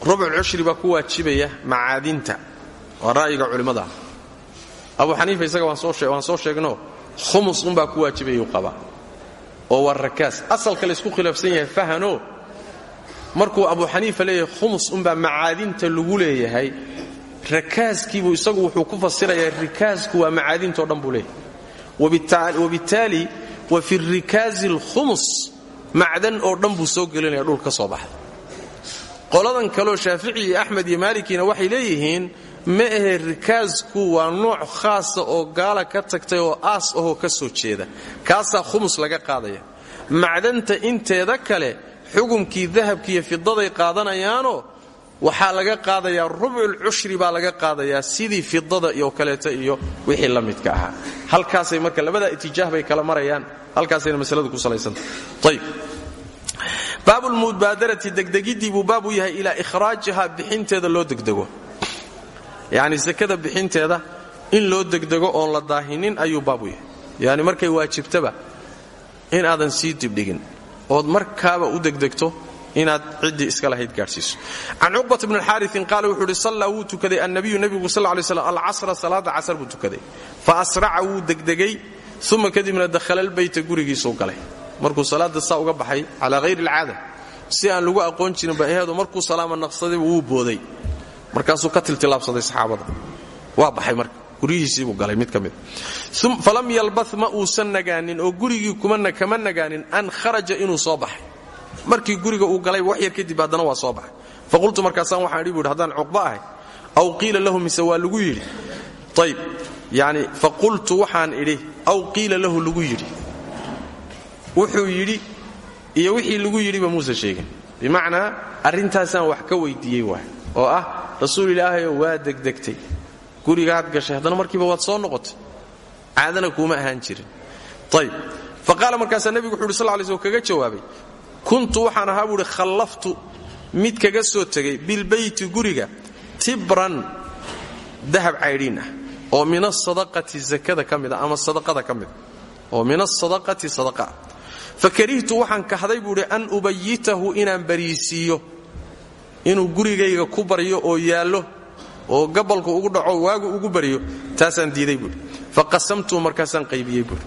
rubculcushri baa ku waajibaya macaadinta. Waa ra'yiga culimmada abu xaniifa isaga waan soo sheegno khumus unbaa ku waajibayuu qabaa. Oo waa rakaas. Asalka laysku khilaafsan yahay fahano. Markuu abu xaniifa leeyahay khumus unbaa macaadinta lagu leeyahay. Rakaaskiibuu isagu wuxuu ku fasirayaa rikaasku waa macaadintao dhan buu leeyahay. Wabittaali wa fi rikaazi alkhumus macdan oo dhan buu soo gelinaya dhul ka soo baxda qoladan kaleo shaafici iyo axmed iyo maalikina waxay leeyihiin ma ahe rikaasku waa nooc khaasa oo gaala ka tagtay oo aas ahoo ka soo jeeda. Kaasaa khumus laga qaadaya. Macdanta inteeda kale xukumkii dahabkiiyo fidaday qaadanayaanoo waxaa laga qaadayaa rubcul cushri baa laga qaadayaa sidii fidada iyo kaleeta iyo wixii la midka ahaa. Halkaasay marka labada itijaah bay kala marayaan. Halkaasayna masaladu ku salaysantah ayb baabulmubaadarati degdegiddii buu baab u yahay ilaa ikhraajiha bixinteeda loo degdego yacni sakada bixinteeda in loo degdego oon la daahinin ayuu baab u yahay. Yacni markay waajibtaba in aadan sii dibdhigin. Ood markaaba u degdegto inaad ciddii iska lahayd gaadhsiiso. Can cuqbat bni xaariin qaala wuxuu uhi sallaa wuu tukaday annabiyu nebigu sal lay slam alcasra salaada casar buu tukaday. Fa asraca wuu degdegay uma kadibna dakhala lbayta gurigiisuu galay. Markuu salaada saa uga baxay calaa hayri alcaada. Si aan lagu aqoon jirin ba aheedu markuu salaama naqsadayba wuu booday markaasuu ka tiltilaabsaday saxaabada. Waa baxay marka? Guryihiisiibuu galay mid ka mid. Falam yalba ma uusan nagaanin oo gurigii kama nagaanin an kharaja inuu soo markii guriga uu galayba wax yar kadib haddana waa soo baxay. Faqultu markaasaan waxaan idhi bu yidhi haddaan aw qiila lahu mise lagu yidhi. Ayb yani faqultu waxaan idhi aw qiila lahu lagu yidhi. Wuxuu yidhi iyo wixii lagu yidhiba muusa sheegin. Bimacnaa arrintaasaan wax ka weydiiyey waay oo ah rasuul ilaahayo waa degdegtay. Gurigaad gashay haddana markiiba waad soo noqotay. Caadana kuuma ahaan jirin. Ayb fa qaala markaasaa nebigu wuxu uhi sal kaga jawaabay kuntu waxaan ahaa buuhi khallaftu mid kaga soo tegay bilbeyti guriga tibran dahab caydhiin ah oo min asadaqati zakada ka mida ama sadaqada ka mida oo min asadaqati sadaqa ah. Fa karihtu waxaan kahday an ubayitahu inaan bariisiiyo inuu gurigayga ku baryo oo yaallo oo gabalku ugu dhaco waagu ugu baryo taasaan diiday buuhi fa qasamtuu markaasaan qaybiyey buuhi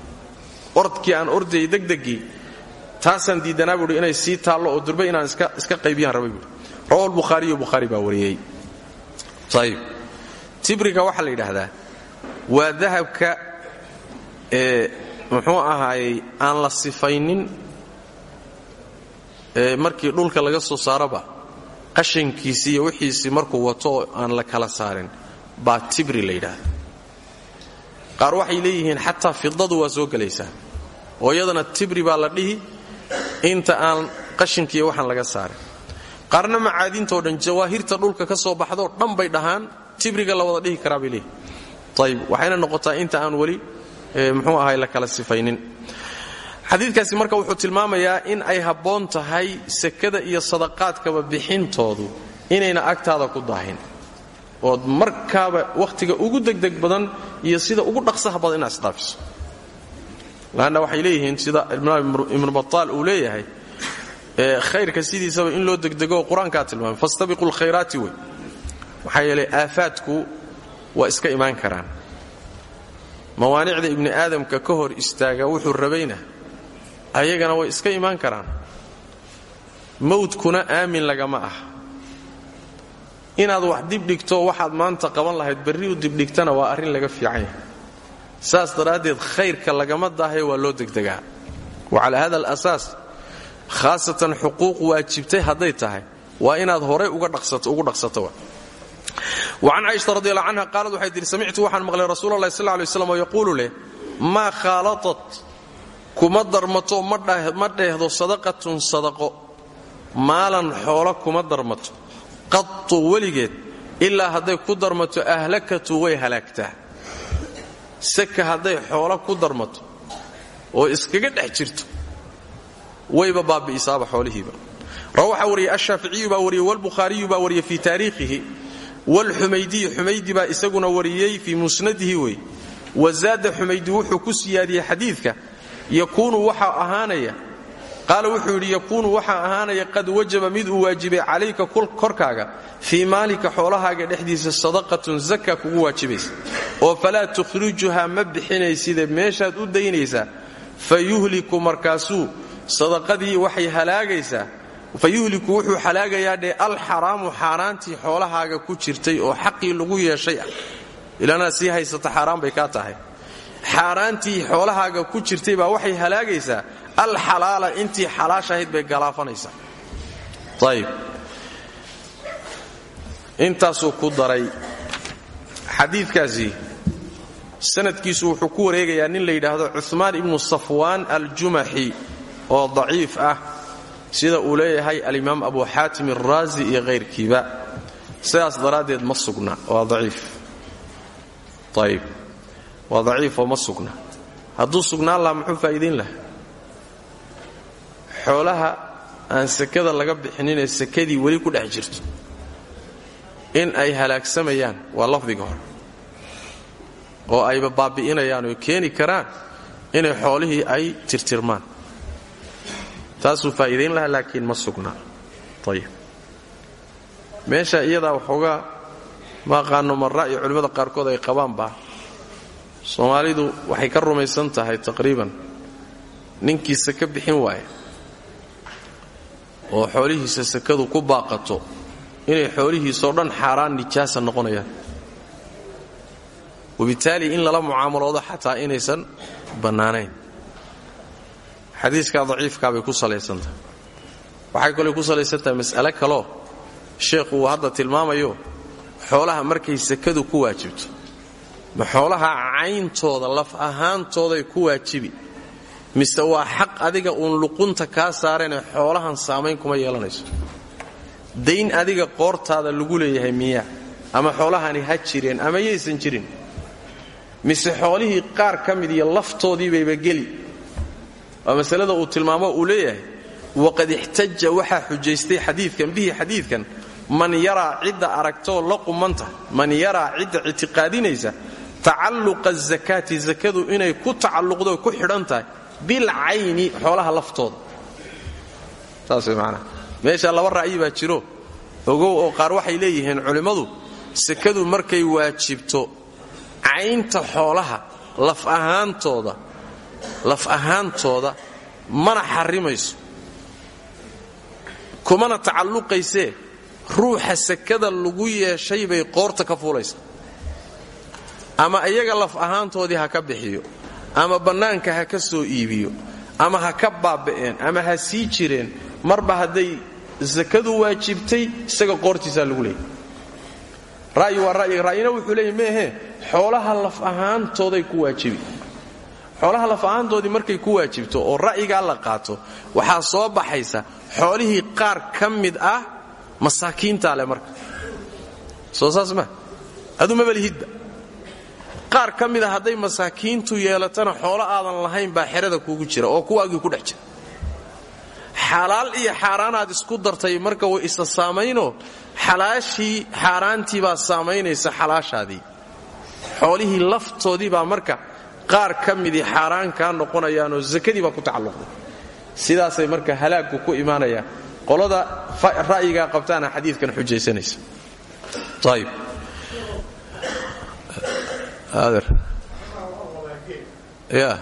ordkii aan ordayay degdegii taasaan diidanaa buuhi inay sii taallo oo durbe inaan iska qaybiyaan rabay buuhi rawahu lbukhaariyo bukhaari baa wariyey. Ayib tibriga waxaa la yidhaahdaa waa dahabka ee muxuu ahaayey aan la sifaynin markii dhulka laga soo saaroba qashankiisii iyo wixiisii markuu wato oo aan la kala saarin baa tibri la yidhaahda qaar waxay leeyihiin xataa fidadu waa soo gelaysaa. Oo iyadana tibri baa la dhihi inta aan qashinkiiyo waxaan laga saarin. Qaarna macaadintao dhan jawaahirta dhulka ka soo baxdoo dhan bay dhahaan tibriga la wada dhihi karaa bay leeyihi ayib waxayna noqotaa inta aan weli muxuu ahay la kala sifaynin xadiidkaasi marka wuxuu tilmaamayaa in ay habboon tahay sekada iyo sadaqaadkaba bixintoodu inayna agtaada ku daahin. Ood markaaba wakhtiga ugu degdeg badan iyo sida ugu dhaqsaha badan inaad isdhaafiso. Laanna waxay leeyihiin sida ibnu bataal uu leeyahay khayrka sidiisaba in loo degdego qur'aankaa tilmaamay fastabiqu lkhayraati wey. Maxaa yeelay aafaadku iska imaan karaan. Mawaanicda ibni aadamka ka hor istaaga wuxuu rabayna ayagana way iska imaan karaan. Mawdkuna aamin lagama ah. Inaad wax dibdhigto waxaad maanta qaban lahayd berri u dibdhigtana waa arrin laga fiican yahay. Saas daraaddeed khayrka lagama daahay waa loo degdegaa. Wa calaa hada alasaas khaasatan xuquuq waajibtay hadday tahay waa inaad horay ugu dhaqsato wacan caaisha radi alla canha qaalad waxay tihi samictu waxaan maqlay rasuulalahi sal lay slam oo yaquulu leh maa khaalatat kuma darmato ma dheehdo sadaqatun sadaqo. Maalan xoolo kuma darmato. Qatu weligeed ilaa hadday ku darmato ahlakatu way halaagtaa. Saka hadday xoolo ku darmato oo iskaga dhex jirto wayba baabi'isaaba xoolihiiba. Rawa waxaa wariyey ashaaficiyu baa wariyey walbukhaariyu baa wariyey fii taariikhihi. Wlxumaydiyu xumaydi baa isaguna wariyey fii musnadihi wey wazaada xumaydi wuxuu ku siyaadiyey xadiidka yakuunu waxaa ahaanaya. Qaala wuxuu yidhi yakuunu waxaa ahaanaya qad wajaba mid uu waajibay calayka korkaaga fii maalika xoolahaaga dhexdiisa sadaqatun zaka kugu waajibaysa. Oo falaa tukhrijuhaa ma bixinayside meeshaad u daynaysaa. Fa yuhliku markaasuu sadaqadii waxay halaagaysaa. Fa yuhliku wuxuu halaagayaa dhee alxaraamu xaaraantii xoolahaaga ku jirtay oo xaqii lagu yeeshay ah. Ilaanaad sii haysata xaaraan bay kaa tahay xaaraantii xoolahaaga ku jirtay baa waxay halaagaysaa alxalaala intii xalaashahayd bay galaafanaysaa. Ayib intaasuu ku daray. Xadiidkaasi sanadkiisu wuxuu ku wareegayaa nin la yidhaahdo cumaan ibnu safwaan aljumaxi oo daciif ah sida uu leeyahay alimaam abu xaatim araazi iyo hayrkiiba sidaas daraaddeed ma sugna waa daciif. Ayib waa daciifoo ma sugna. Hadduu sugnaan lahaa muxuu faa'iidayn lahaa? Xoolaha aan sakada laga bixinninee sakadii weli ku dhex jirto in ay halaagsamayaan waa lafdiga hore. Oo ayba baabbi'inayaan oo keeni karaan inay xoolihii ay tirtirmaan. Taasuu faa'iidayn lahaa laakiin ma sugna. Ayib meesha iyadaa waxoogaa ma aqaano marra iyo culimmada qaarkood ay qabaanba soomaalidu waxay ka rumaysan tahay taqriiban. Ninkii saka bixin waaya oo xoolihiisa sakadu ku baaqato. Inay xoolihiisao dhan xaaraan nijaasa noqonayaan. Wabitaali in lala mucaamaloodo xataa inaysan bannaanayn. Xadiiskaa daciifkaa bay ku salaysan tahay. Waxay kaley ku salaysan tahay mas'ale kaloo sheekhu uu hadda tilmaamayo xoolaha markay sakadu ku waajibto xoolaha cayntooda laf ahaantooday ku waajibi. Mise waa xaq adiga uun luqunta kaa saareenee xoolahan saamayn kuma yeelanayso. Dayn adiga qoortaada lagu leeyahay miyaa ama xoolahani ha jireen ama yaysan jirin. Mise xoolihii qaar ka mid iyo laftoodii bayba geli. Waa masalada uu tilmaamo uu leeyahay waqad ixtaja waxaa xujaystay xadiidkan bihi xadiidkan man yaraa cidda aragtoo la qumanta man yaraa cidda ictiqaadinaysa tacalluqa azakaati zakadu inay ku tacalluqdo ku xidhan tahay bilcayni xoolaha laftooda. Saas way macnaha meesha laba ra'yi baa jiro. Ogow oo qaar waxay leeyihiin culimmadu sakadu markay waajibto caynta xoolaha laf ahaantooda laf ahaantooda mana xarimayso kumana tacalluqaysee ruuxa sakada lagu yeeshay bay qoorta ka fuulaysa ama iyaga laf ahaantoodii ha ka bixiyo. Ama bannaanka ha ka soo iibiyo. Ama ha ka baaba'een ama ha sii jireen. Marba hadday sakadu waajibtay isaga qoortiisaa lagu leeyay ra'yi waa ra'yi. Ra'yina wuxuu leeyay meehe xoolaha laf ahaantooday ku waajibi. Xoolaha laf ahaantoodii markay ku waajibto oo ra'yigaa la qaato waxaa soo baxaysa xoolihii qaar ka mid ah masaakiintaa leh marka. Soo saas maa adu mabalihidba qaar ka mida hadday masaakiintu yeelatana xoolo aadan lahayn baa xerada kuugu jira oo kuwaagii ku dhex jira. Xalaal iyo xaaraanaad isku dartay marka way isa saamaynoo xalaashii xaaraantii baa saamaynaysa xalaashaadii. Xoolihii laftoodii baa marka qaar ka midii xaaraan kaa noqonayaanoo sakadii ku tacalluqday. Sidaasay marka halaagku ku imaanayaan. Qolada ra'yigaa qabtaana xadiidkan xujaysanaysa. Ayb ader ya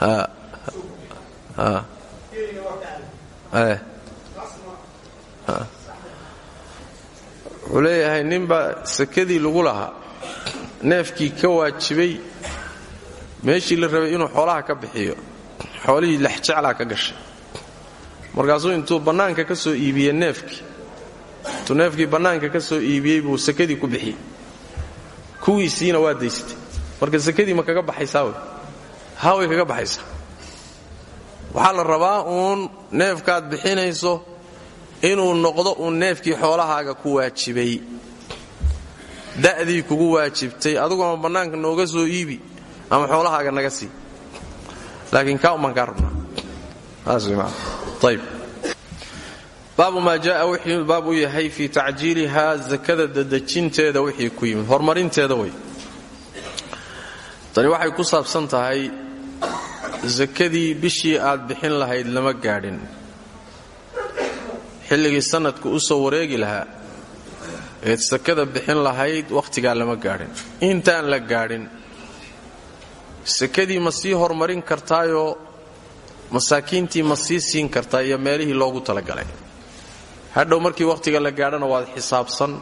ha ha eh. Wuxuu leeyahay ninbaa sakadii lagu lahaa neefkii ka waajibay meeshii la rabay inuu xoolaha ka bixiyo xoolihii lexjeclaa ka gashay. Markaasuu intuu bannaanka ka soo iibiyey neefkii intuu neefkii bannaanka ka soo iibiyey buu sakadii ku bixiyey. Kuwiisiina waa daysatay marka sakadii ma kaga baxaysaa wey haa kaga baxaysaa. Waxaa la rabaa uun neefkaad bixinayso inuu noqdo uun neefkii xoolahaaga ku waajibay. Da'dii kugu waajibtay adigu ama bannaanka nooga soo iibi ama xoolahaaga naga sii. Laakiin kaa umaan kaa rabnaa. Ayb baabu maa jaaa wixii baab u yahay fii tacjiilihaa sakada dadejinteeda wixii ku yimid horumarinteeda way. Tani waxay ku saabsan sakadii bishii aad bixin lahayd lama gaadhin. Xilligii sanadku u soo wareegi lahaa eed sakada bixin lahayd wakhtigaa lama gaadhin. Intaan la gaadhin sakadii ma sii horumarin kartaayoo masaakiintii ma sii siin kartaa iyo meelihii loogu talagalay hadhow markii wakhtiga la gaadhana waad xisaabsan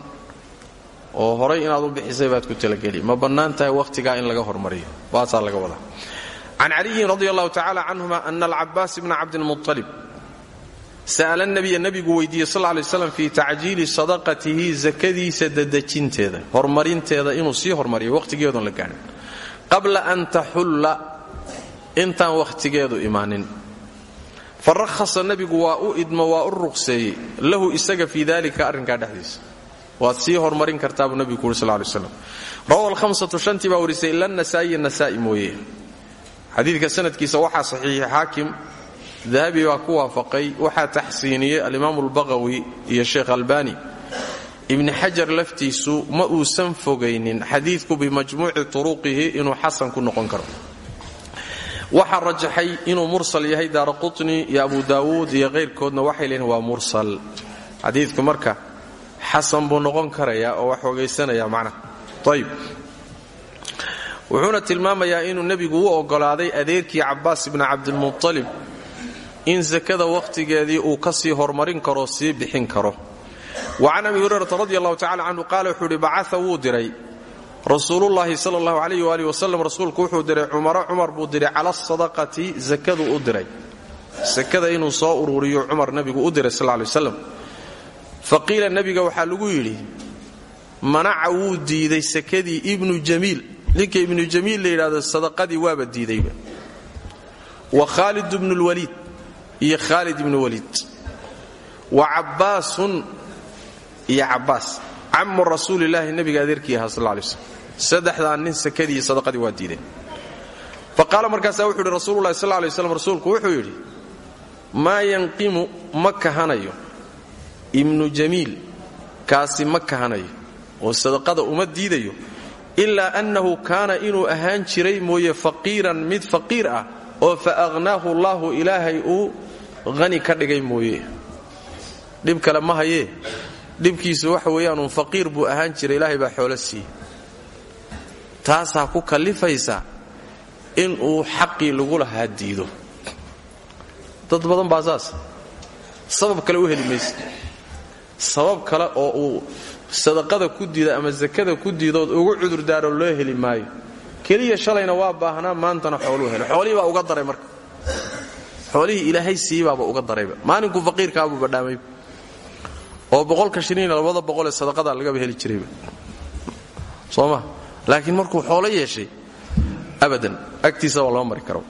oo horay inaad u bixisay baad ku talageli ma bannaan tahay wakhtigaa in laga hormariyo. Waasaa laga wadaa. Can caliyin radi allahu tacala canhuma ana alcabaas bna cabdilmualib sa'ala nabiya nebigu weydiiyey sal lay slam fii tacjiili sadaqatihi sakadiisa dadejinteeda horumarinteeda inuu sii hormariyo wakhtigeedoon la gaadhin. Qabla an taxulla intaan wakhtigeedu imaanin fa rahasa nebigu waa u idmo waa u ruqseeyey. Lahu isaga fii dalika arrinkaa dhexdiisa. Waad sii horumarin kartaa buu nebigu kuuri sal lay slam rawa alhamsatu shantii baa warisay ila nasaa'iya nasaa'i mooye. Xadiidka sanadkiisa waxaa saxiixi xaakim dahabi baa ku waafaqay waxaa taxsiiniyey alimaamu albaqawi iyo sheekh albani. Ibni xajar laftiisu ma uusan fogaynin xadiidku bimajmuuci turuqihi inuu xasan ku noqon karo waxaa rajaxay inuu mursal yahay daara qutni iyo abu daawuud iyo kayrkoodna waxay leeyihiin waa mursal. Xadiidku marka xasan buu noqon karayaa oo wax ogaysanaya macnaha ayb wuxuuna tilmaamayaa inuu nebigu u oggolaaday adeerkii cabbaas ibni cabdilmutalib in sakada wakhtigeedii uu ka sii horumarin karoo sii bixin karo. Wa can abi hurayrata radi allahu tacala canhu qaala wuxuu bacaa wuu diray rasuulullaahi sala allahu alayh waali wasalam rasuulku wuxuu diray cumara cumar buu diray cala asadaqati sakadu u diray. Sakada inuu soo ururiyo cumar nebigu u diray sal lay waslam fa qiila nebiga waxaa lagu yidhi manaca wuu diiday sakadii ibnu jamiil. Ninka ibnu jamiil la sadaqadii waaba diidayba. Wa khaalid bnu lwaliid iyo khaalid ibnu waliid. Wa cabbaasun iyo cabbaas camu rasuulilaahi nebiga adeerkii ahaa sal lay saddexdaa nin sakadii sadaqadii waa diideen. Fa qaala wuxuu yidhi rasuululahi sal lay slam rasuulku wuxuu yidhi maa yanqimu ma kahanayo. Ibnu jamiil kaasi ma kahanayo. Oo sadaqada uma diidayo. Ilaa annahu kaana inuu ahaan jiray mooye faqiiran mid faqiir ah oo fa aghnaahu allaahu ilaahay uu hani ka dhigay mooye. Dhib kale ma hayee dhibkiisu waxa weeyaanuun faqiir buu ahaan jiray ilaahay baa xoolo siiye taasaa ku kallifaysa inuu xaqii lagu lahaa diido. Dad badan baa saas. Sabab kale u heli mayse sabab kale oo uu sadaqada ku diida ama sakada ku diidood ugu cudurdaaro loo heli maayo. Keliya shalayna waa baahnaa maantana xooluu helay xoolihii baa uga daray marka. Xoolihii ilaahay siibaaba uga darayba. Maalinkuu faqiirkaabuu badhaamayba oo boqolka shiniina labada boqolee sadaqadaa lagaba heli jirayba soo laakiin markuu xoolo yeeshay abadan agtiisa waa lama mari karo.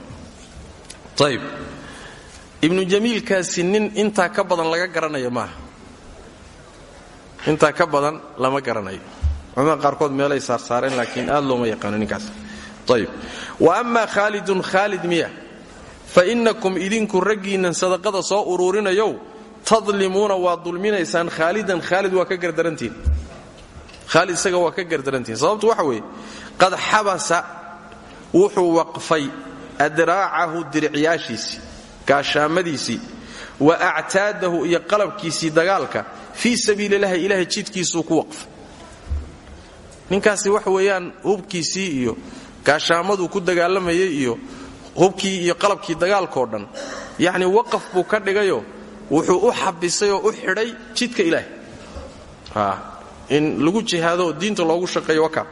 Ayib ibnu jamiilkaasi nin intaa ka badan laga garanayo maaha. Intaa ka badan lama garanayo. Culamada qaarkood meelay saarsaareen laakiin aad looma yaqaano ninkaas. Ayb wa amaa khaalidun khaalid miya fa innakum idinku raggiinnan sadaqada soo uruurinayow tadlimuuna waa dulminaysaan khaalidan khaalid waa ka gardarantihin khaalid isaga waa ka gardarantihin sababtu waxa weeye qad xabasa wuxuu waqfay adraacahu diricyaashiisii gaashaamadiisii wa actaadahu iyo qalabkiisii dagaalka fii sabiililahi ilaahay jidkiisuu ku waqfay. Ninkaasi waxa weeyaan hubkiisii iyo gaashaamaduu ku dagaalamayay iyo hubkii iyo qalabkii dagaalkoo dhan yacni waqaf buu ka dhigayo wuxuu u xabisay oo u xidhay jidka ilaahay. In lagu jihaado diinta loogu shaqeeyo waka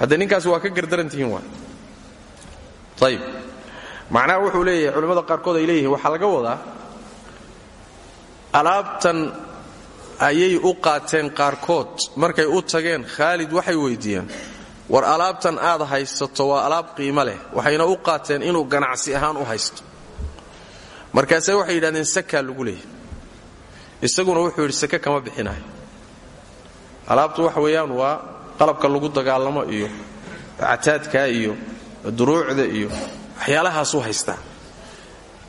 hadde ninkaasi waa ka gardarantihiin waa. Ayib macnaha wuxuu leeyahay culimmada qaarkood ay leeyihiin waxaa laga wadaa alaabtan ayay u qaateen qaarkood. Markay u tageen khaalid waxay weydiiyeen war alaabtan aad haysato waa alaab qiimo leh. Waxayna u qaateen inuu ganacsi ahaan u haysto markaase waxay yidhahdeen sakaa lagu leeyahy isaguna wuxuu yidhi sake kama bixinayo alaabtu waxa weeyaan waa qalabka lagu dagaalamo iyo actaadka iyo duruucda iyo waxyaalahaasuu haystaa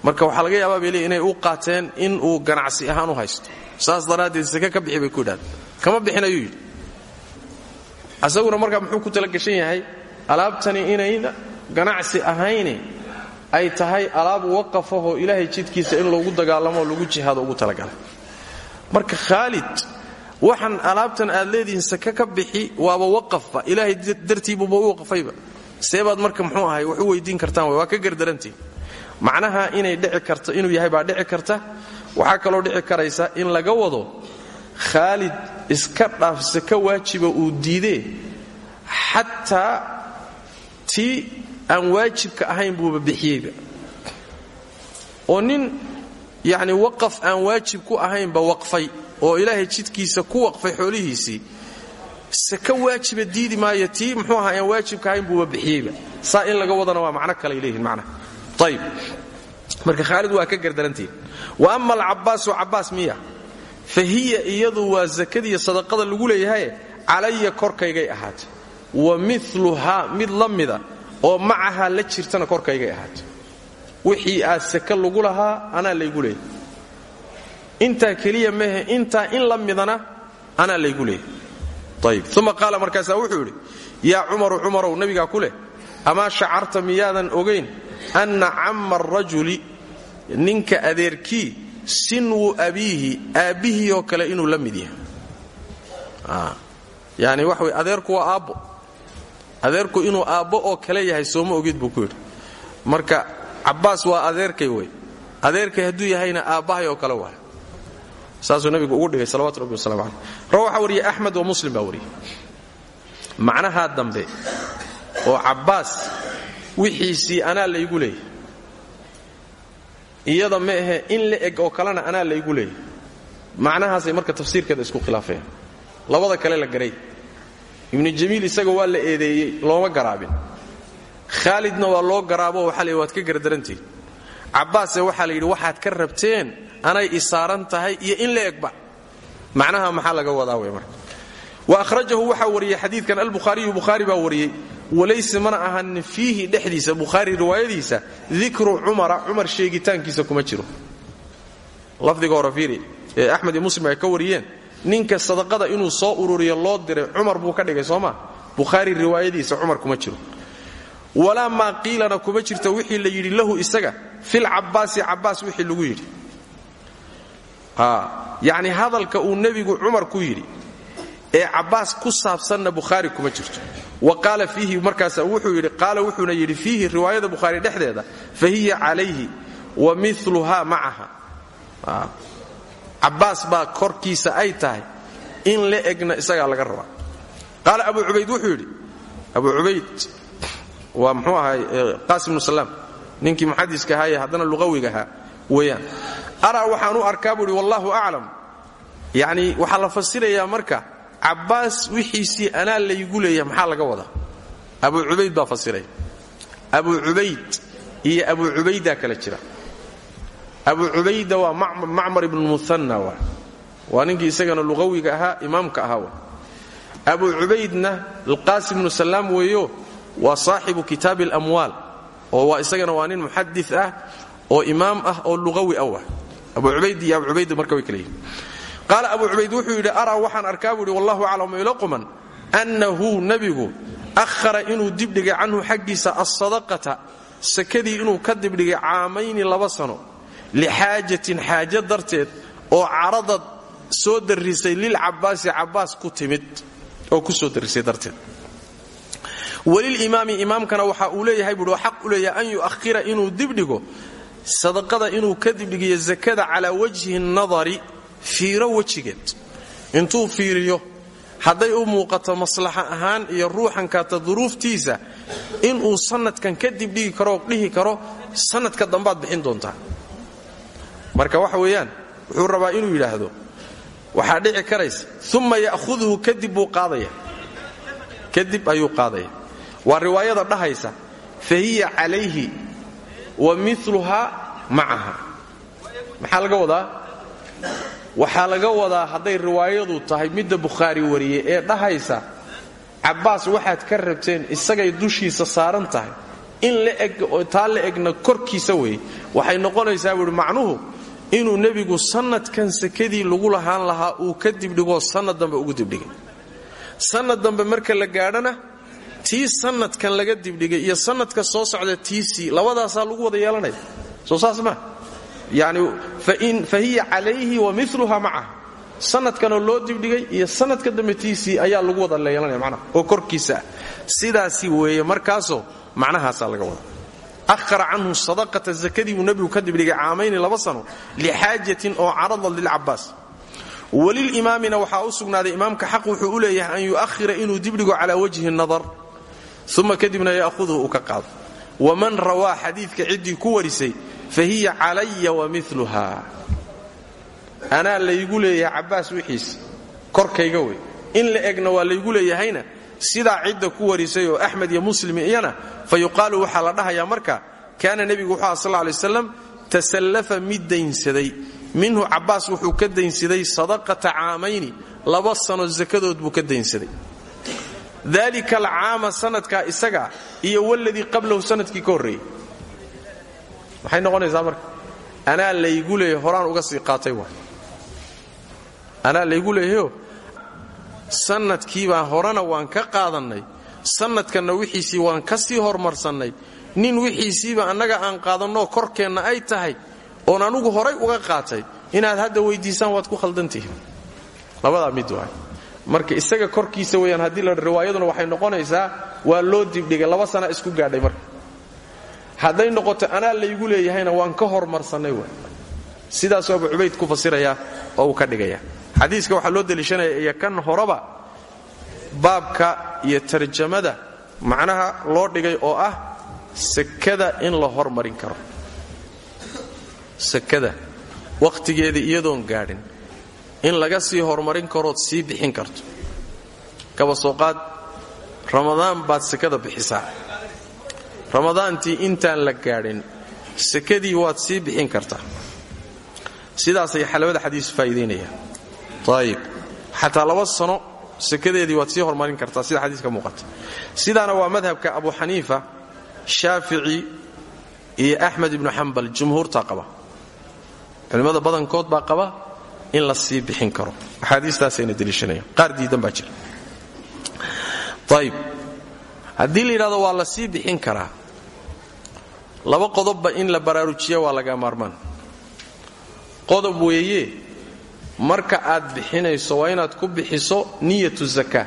marka waxaa laga yaabaa bay inay u qaateen in uu ganacsi ahaan u haysto. Saas daraaddeed sake ka bixi bay ku yidhahdeen. Kama bixinayuu yidhi. Asaguna markaa muxuu ku talagashan yahay alaabtani inayna ganacsi ahayne ay tahay alaab waqafahoo ilaahay jidkiisa in loogu dagaalamo lagu jihaado ugu talagalay. Marka khaalid waxaan alaabtan aad leedihiin sake ka bixi waaba waqafba ilaahay dartiibuba u waqfayba seebaad marka muxuu ahay wax weydiin kartaan waa ka gardarantiin macnaha inay dhici karto inuu yahay baa dhici karta. Waxaa kaloo dhici karaysa in laga wado khaalid iska dhaaf saka waajiba uu diidee. Xataa tii aan waajibka ahayn buuba bixiyeyba. Oo nin yacni waqaf aan waajib ku ahaynba waqfay oo ilaahay jidkiisa ku waqfay xoolihiisii saka waajiba diidi maayo tii muxuu ahaa aan waajibka ahayn buuba bixiyeyba. Saa in laga wadana waa macno kaley leeyihiin macnaha marka khaalid waa ka gardarantihin. Wa ama alcabbaasu cabbaas miya. Fa hiya iyadu waa sakadiiyo sadaqada lagu leeyahaye calaya korkaygay ahaatay. Wa miluhaa mid la mida oo macahaa la jirtana korkaygay ahaatay wixii aad sake lagu lahaa anaa laygu leeyahy intaa keliya mehe intaa in la midana anaa laygu leeyahy ayib uma qaala markaasaa wuxuu yidhi yaa cumaru cumarow nabigaa ku leh amaa shacarta miyaadan ogayn anna camma arajuli ninka adeerkii sinwu abiihi aabbihii oo kale inuu la mid yahay. Yani waxa wey adeerku waa aabbo adeerku inuu aabbo oo kale yahay sooma ogid buu ku marka cabbaas waa adeerkay wey. Adeerkay hadduu yahayna aabbahay oo kale waay saasuu nabigu ugu dhigay salawatu rabbi wasalam caleyh ra waxaa wariyey axmed oo muslim baa wariyey macnahaa dambe oo cabbaas wixiisii anaa laygu leeyahy iyada ma ahe in la eg oo kalena anaa laygu leeyahy macnahaasay marka tafsiirkeeda isku khilaafeen. Labada kale la garay ibnu jamiil isaga waa la eedeeyey looma garaabin. Khaalidna waa loo garaabo waxaa la yidhi waad ka gardarantihin cabbaase waxaa la yidhi waxaad ka rabteen anay isaaran tahay iyo in la egba macnaha maxaa laga wadaa wey marka? Wa ahrajahu waxaa wariyey xadiidkan albukhaariyu bukhaari baa wariyey walayse mana ahanin fiihi dhexdiisa bukhaari riwaayadiisa dikru cumara cumar sheegitaankiisa kuma jiro. Lafdiga hore fiiri ee muslim ay ka wariyeen ninka sadaqada inuu soo ururiyo loo diray cumar buu ka dhigay sooma bukhaari riwaayadiisa cumar kuma jiro. Walaa maa qiilana kuma jirto wixii la yidhi lahu isaga filcabaasi cabaas wixii lagu yidhi. Yacni hadalka uu nebigu cumar ku yidhi ee cabbaas ku saabsanna bukhaari kuma jirto. Wa qaala fiihi markaasa wuxuu yidhi qaala wuxuuna yidhi fiihi riwaayada bukhaari dhexdeeda fa hiya wa miluhaa macaha cabbaas baa korkiisa ay tahay in la egna isagaa laga rabaa. Qaala abu cubayd wuxuu yidhi abu cubayd waa mxuu ahay qaasim bnu salaam ninkii muxadiska ahaaye haddana luqawiga ahaa weeyaan. Araa waxaan u arkaa buu ihi wallahu aclam. Yacni waxaa la fasirayaa marka cabbaas wixiisii anaa laygu leeyahay maxaa laga wadaa? Abu cubayd baa fasiraya abu cubayd iyo abu cubaydaa kala jira abu cubayda waa macmar ibnu muhanna waa. Waa ninkii isagana luqawiga ahaa imaamka ahaa wa abu cubaydna alqaasim bnu salaam weeyo waa saaxibu kitaabi alamwaal oo waa isagana waa nin muxadis ah oo imaam ah oo luqawi ah abu cubayd iyo abu cubayd marka way kala yihiin abu cubayd wuxuu yidhi araa waxaan arkaa buu wallahu aclam ilo quman annahu nebigu ahara inuu dibdhigay canhu xaggiisa alsadaqata sakadii inuu ka dibdhigay caamayni laba sano lixaajatin xaajo darteed oo caradad soo darisay lilcabaasi cabaas ku timid oo ku soo darisay darteed. Walilimaami imaamkana waxa uu leeyahay buui xaq u leeyahay an yu'ahira inuu dibdhigo sadaqada inuu ka dibdhigiyo zakada calaa wajhi nadari fiiro wejigeed. Intuu fiiriyo hadday u muuqato maslaxa ahaan iyo ruuxan kaata duruuftiisa inuu sanadkan ka dibdhigi karoo dhihi karo sanadka dambaad bixin doontaa marka waxa weeyaan wuxuu rabaa inuu yidhaahdo waxaa dhici karaysa uma ya'huduhu kadib buu qaadaya. Kadib ayuu qaadaya. Waa riwaayada dhahaysa fa hiya calayhi wa miluhaa macaha maxaa laga wadaa? Waxaa laga wadaa hadday riwaayadu tahay midda bukhaari wariye ee dhahaysa cabbaas waxaad ka rabteen isagay dushiisa saaran tahay. In laeg taa la egna korkiisa weeye. Waxay noqonaysaa buuhi macnuhu inuu nebigu sannadkan sakadii lagu lahaan lahaa uu ka dibdhigoo sannad dambe ugu dibdhigay sannad dambe marka la gaadhana tii sannadkan laga dibdhigay iyo sannadka soo socda tiisii labadaasaa lagu wada yeelanaya soo saas maa yani fa hiya calayhi wa miluha macaha sanadkanoo loo dibdhigay iyo sanadka dambe tiisii ayaa lagu wada leelanaya manaa oo korkiisa. Sidaasi weeye markaasoo macnahaasaa laga wada ahara canhu sadaqata zakadii buu nebigu ka dibdhigay caamayni laba sano lixaajatin oo caradad lilcabaas walilimaamina waxaa u sugnaaday imaamka xaq wuxuu u leeyahay an yu'ahira inuu dibdhigo calaa wajhi nadar. Uma kadibna ya'huduhu uu ka qaado. Waman rawaa xadiidka ciddii ku warisay fa hiya calaya wa miluha anaa laygu leeyahay cabbaas wixiis korkayga wey. In la egna waa laygu leeyahayna sidaa cidda ku warisay oo axmed iyo muslim iyana fa yuqaalu waxaa la dhahayaa marka kaana nebigu wuxuu aha sal lay waslam tasallafa mid daynsaday. Minhu cabbaas wuxuu ka daynsaday sadaqata caamayni laba sano sakadood buu ka daynsaday. Dalika alcaama sanadkaa isaga iyo waladii qablahu sannadkii ka horreeyey. Maxay noqonaysaa marka anaa laygu leeyahay horaan uga sii qaatay waa anaa laygu leeyahayo sanadkiibaa horena waan ka qaadannay. Sanadkanna wixiisii waan ka sii hormarsannay. Nin wixiisiiba annaga aan qaadannoo korkeenna ay tahay oon anugu horay uga qaatay. Inaad hadda weyddiisaan waad ku khaldantihiin labadaa mid waay. Marka isaga korkiisa weyaan haddii la riwaayaduna waxay noqonaysaa waa loo dibdhigay. Laba sana isku gaadhay marka. Hadday noqoto anaa laygu leeyahayna waan ka hormarsannay w sidaasuu abu cubayd ku fasiraya oo ka dhigaya xadiiska waxaa loo deliishanaya iyo kan horeba baabka iyo tarjamada macnaha loo dhigay oo ah sakada in la hormarin karo. Sakada wakhtigeeda iyadoon gaadhin. In laga sii horumarin karood sii bixin karto. Kaba soo qaad ramadaan baad sakada bixisaa. Ramadaantii intaan la gaadhin sakadii waad sii bixin kartaa. Sidaasay xalabada xadiisu faa'iidaynayaan ayib xataa laba sano sakadeedii waad sii horumarin kartaa sida xadiiska muuqata. Sidaana waa madhabka abu xaniifa shaafici iyo axmed ibnu xambal jumhuurtaa qaba. Culimmada badankood baa qaba in la sii bixin karo. Axaadiistaasayna deliishanayaan qaar diidan baa jira. Ayib haddii la yidhahdo waa la sii bixin karaa laba qodobba in la baraarujiya waa laga maarmaan. Qodob weeye marka aad bixinayso waa inaad ku bixiso niyatu zakaa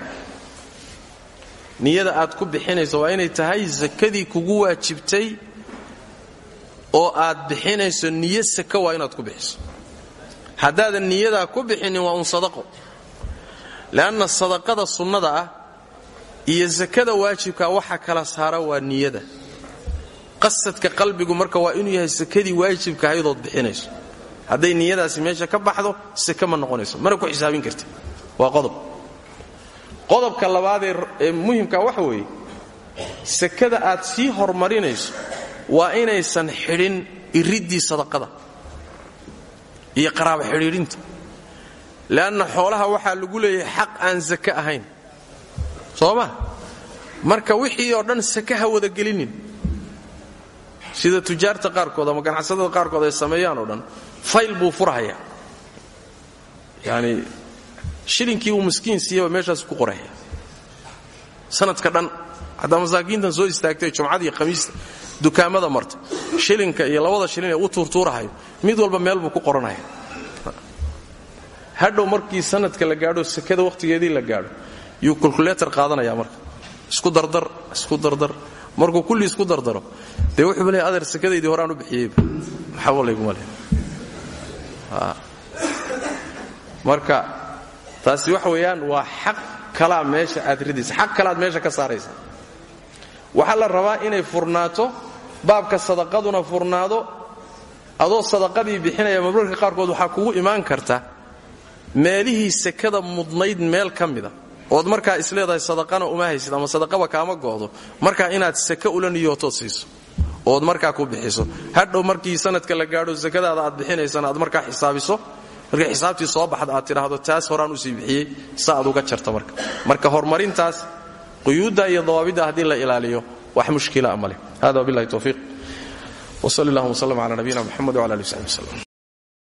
niyada aad ku bixinayso waa inay tahay sakadii kugu waajibtay oo aad bixinayso niyo saka waa inaad ku bixiso. Haddaadan niyadaa ku bixinin waa un sadaqo. Le'anna sadaqada sunnada ah iyo sakada waajibka waxa kala saara waa niyada. Qasadka qalbigu marka waa inuu yahay sakadii waajibka ahaydood bixinayso hadday niyadaasi meesha ka baxdo sake ma noqonayso. Mana ku xisaabin karti. Waa qodob. Qodobka labaadee ee muhimka waxa weeye sakada aad sii hormarinayso waa inaysan xidhin iriddii sadaqada iyo qaraabo xidhiidhinta. Leanna xoolaha waxaa lagu leeyahay xaq aan sake ahayn. Soo ma? Marka wixii oo dhan sake ha wada gelinin. Sida tujaarta qaarkood ama ganacsatada qaarkood ay sameeyaan oo dhan fayl buu furhayaa yani shilinkii uu miskiin siiyaba meeshaas ku qoraya. Sanadka dhan haddaa masaakiintan soo istaagtay jumcada iyo khamiista dukaamada marta shilinka iyo labada shilin ee u tuurtuurahayo mid walba meel buu ku qoranaya hadhow markii sanadka la gaadho sakada wakhtigeedii la gaadho yuu kulkuleetar qaadanaya marka. Isku dardar isku dardar. Markuu kulli isku dardaro dee wuxuu leeya adeer sakadaydii horaan u bixiyeyba maxaba layguma leh marka taasi waxa weeyaan waa xaq kalaa meesha aad ridaysa xaq kalaad meesha ka saaraysa. Waxaa la rabaa inay furnaato baabka sadaqaduna furnaado adoo sadaqadii bixinaya marmarka qaarkood waxaa kugu imaan karta meelihii sekada mudnayd meel ka mida. Ood markaa isleedahay sadaqana uma haysid ama sadaqaba kaama go'do. Markaa inaad seke ula niyootood siiso ood markaa ku bixiso. Hadhow markii sanadka la gaadho sakadaada aad bixinaysana aad markaa xisaabiso. Markay xisaabtii soo baxda aad tidhaahdo taas horaan u sii bixiyey sa aad uga jarta marka. Marka horumarintaas quyuudda iyo dawaabidda haddii la ilaaliyo wax mushkila ma leh. Hada wabillahi towfiiq wsal allahuma wslm cala nabiyina mxamed wala ali w saxbi wslm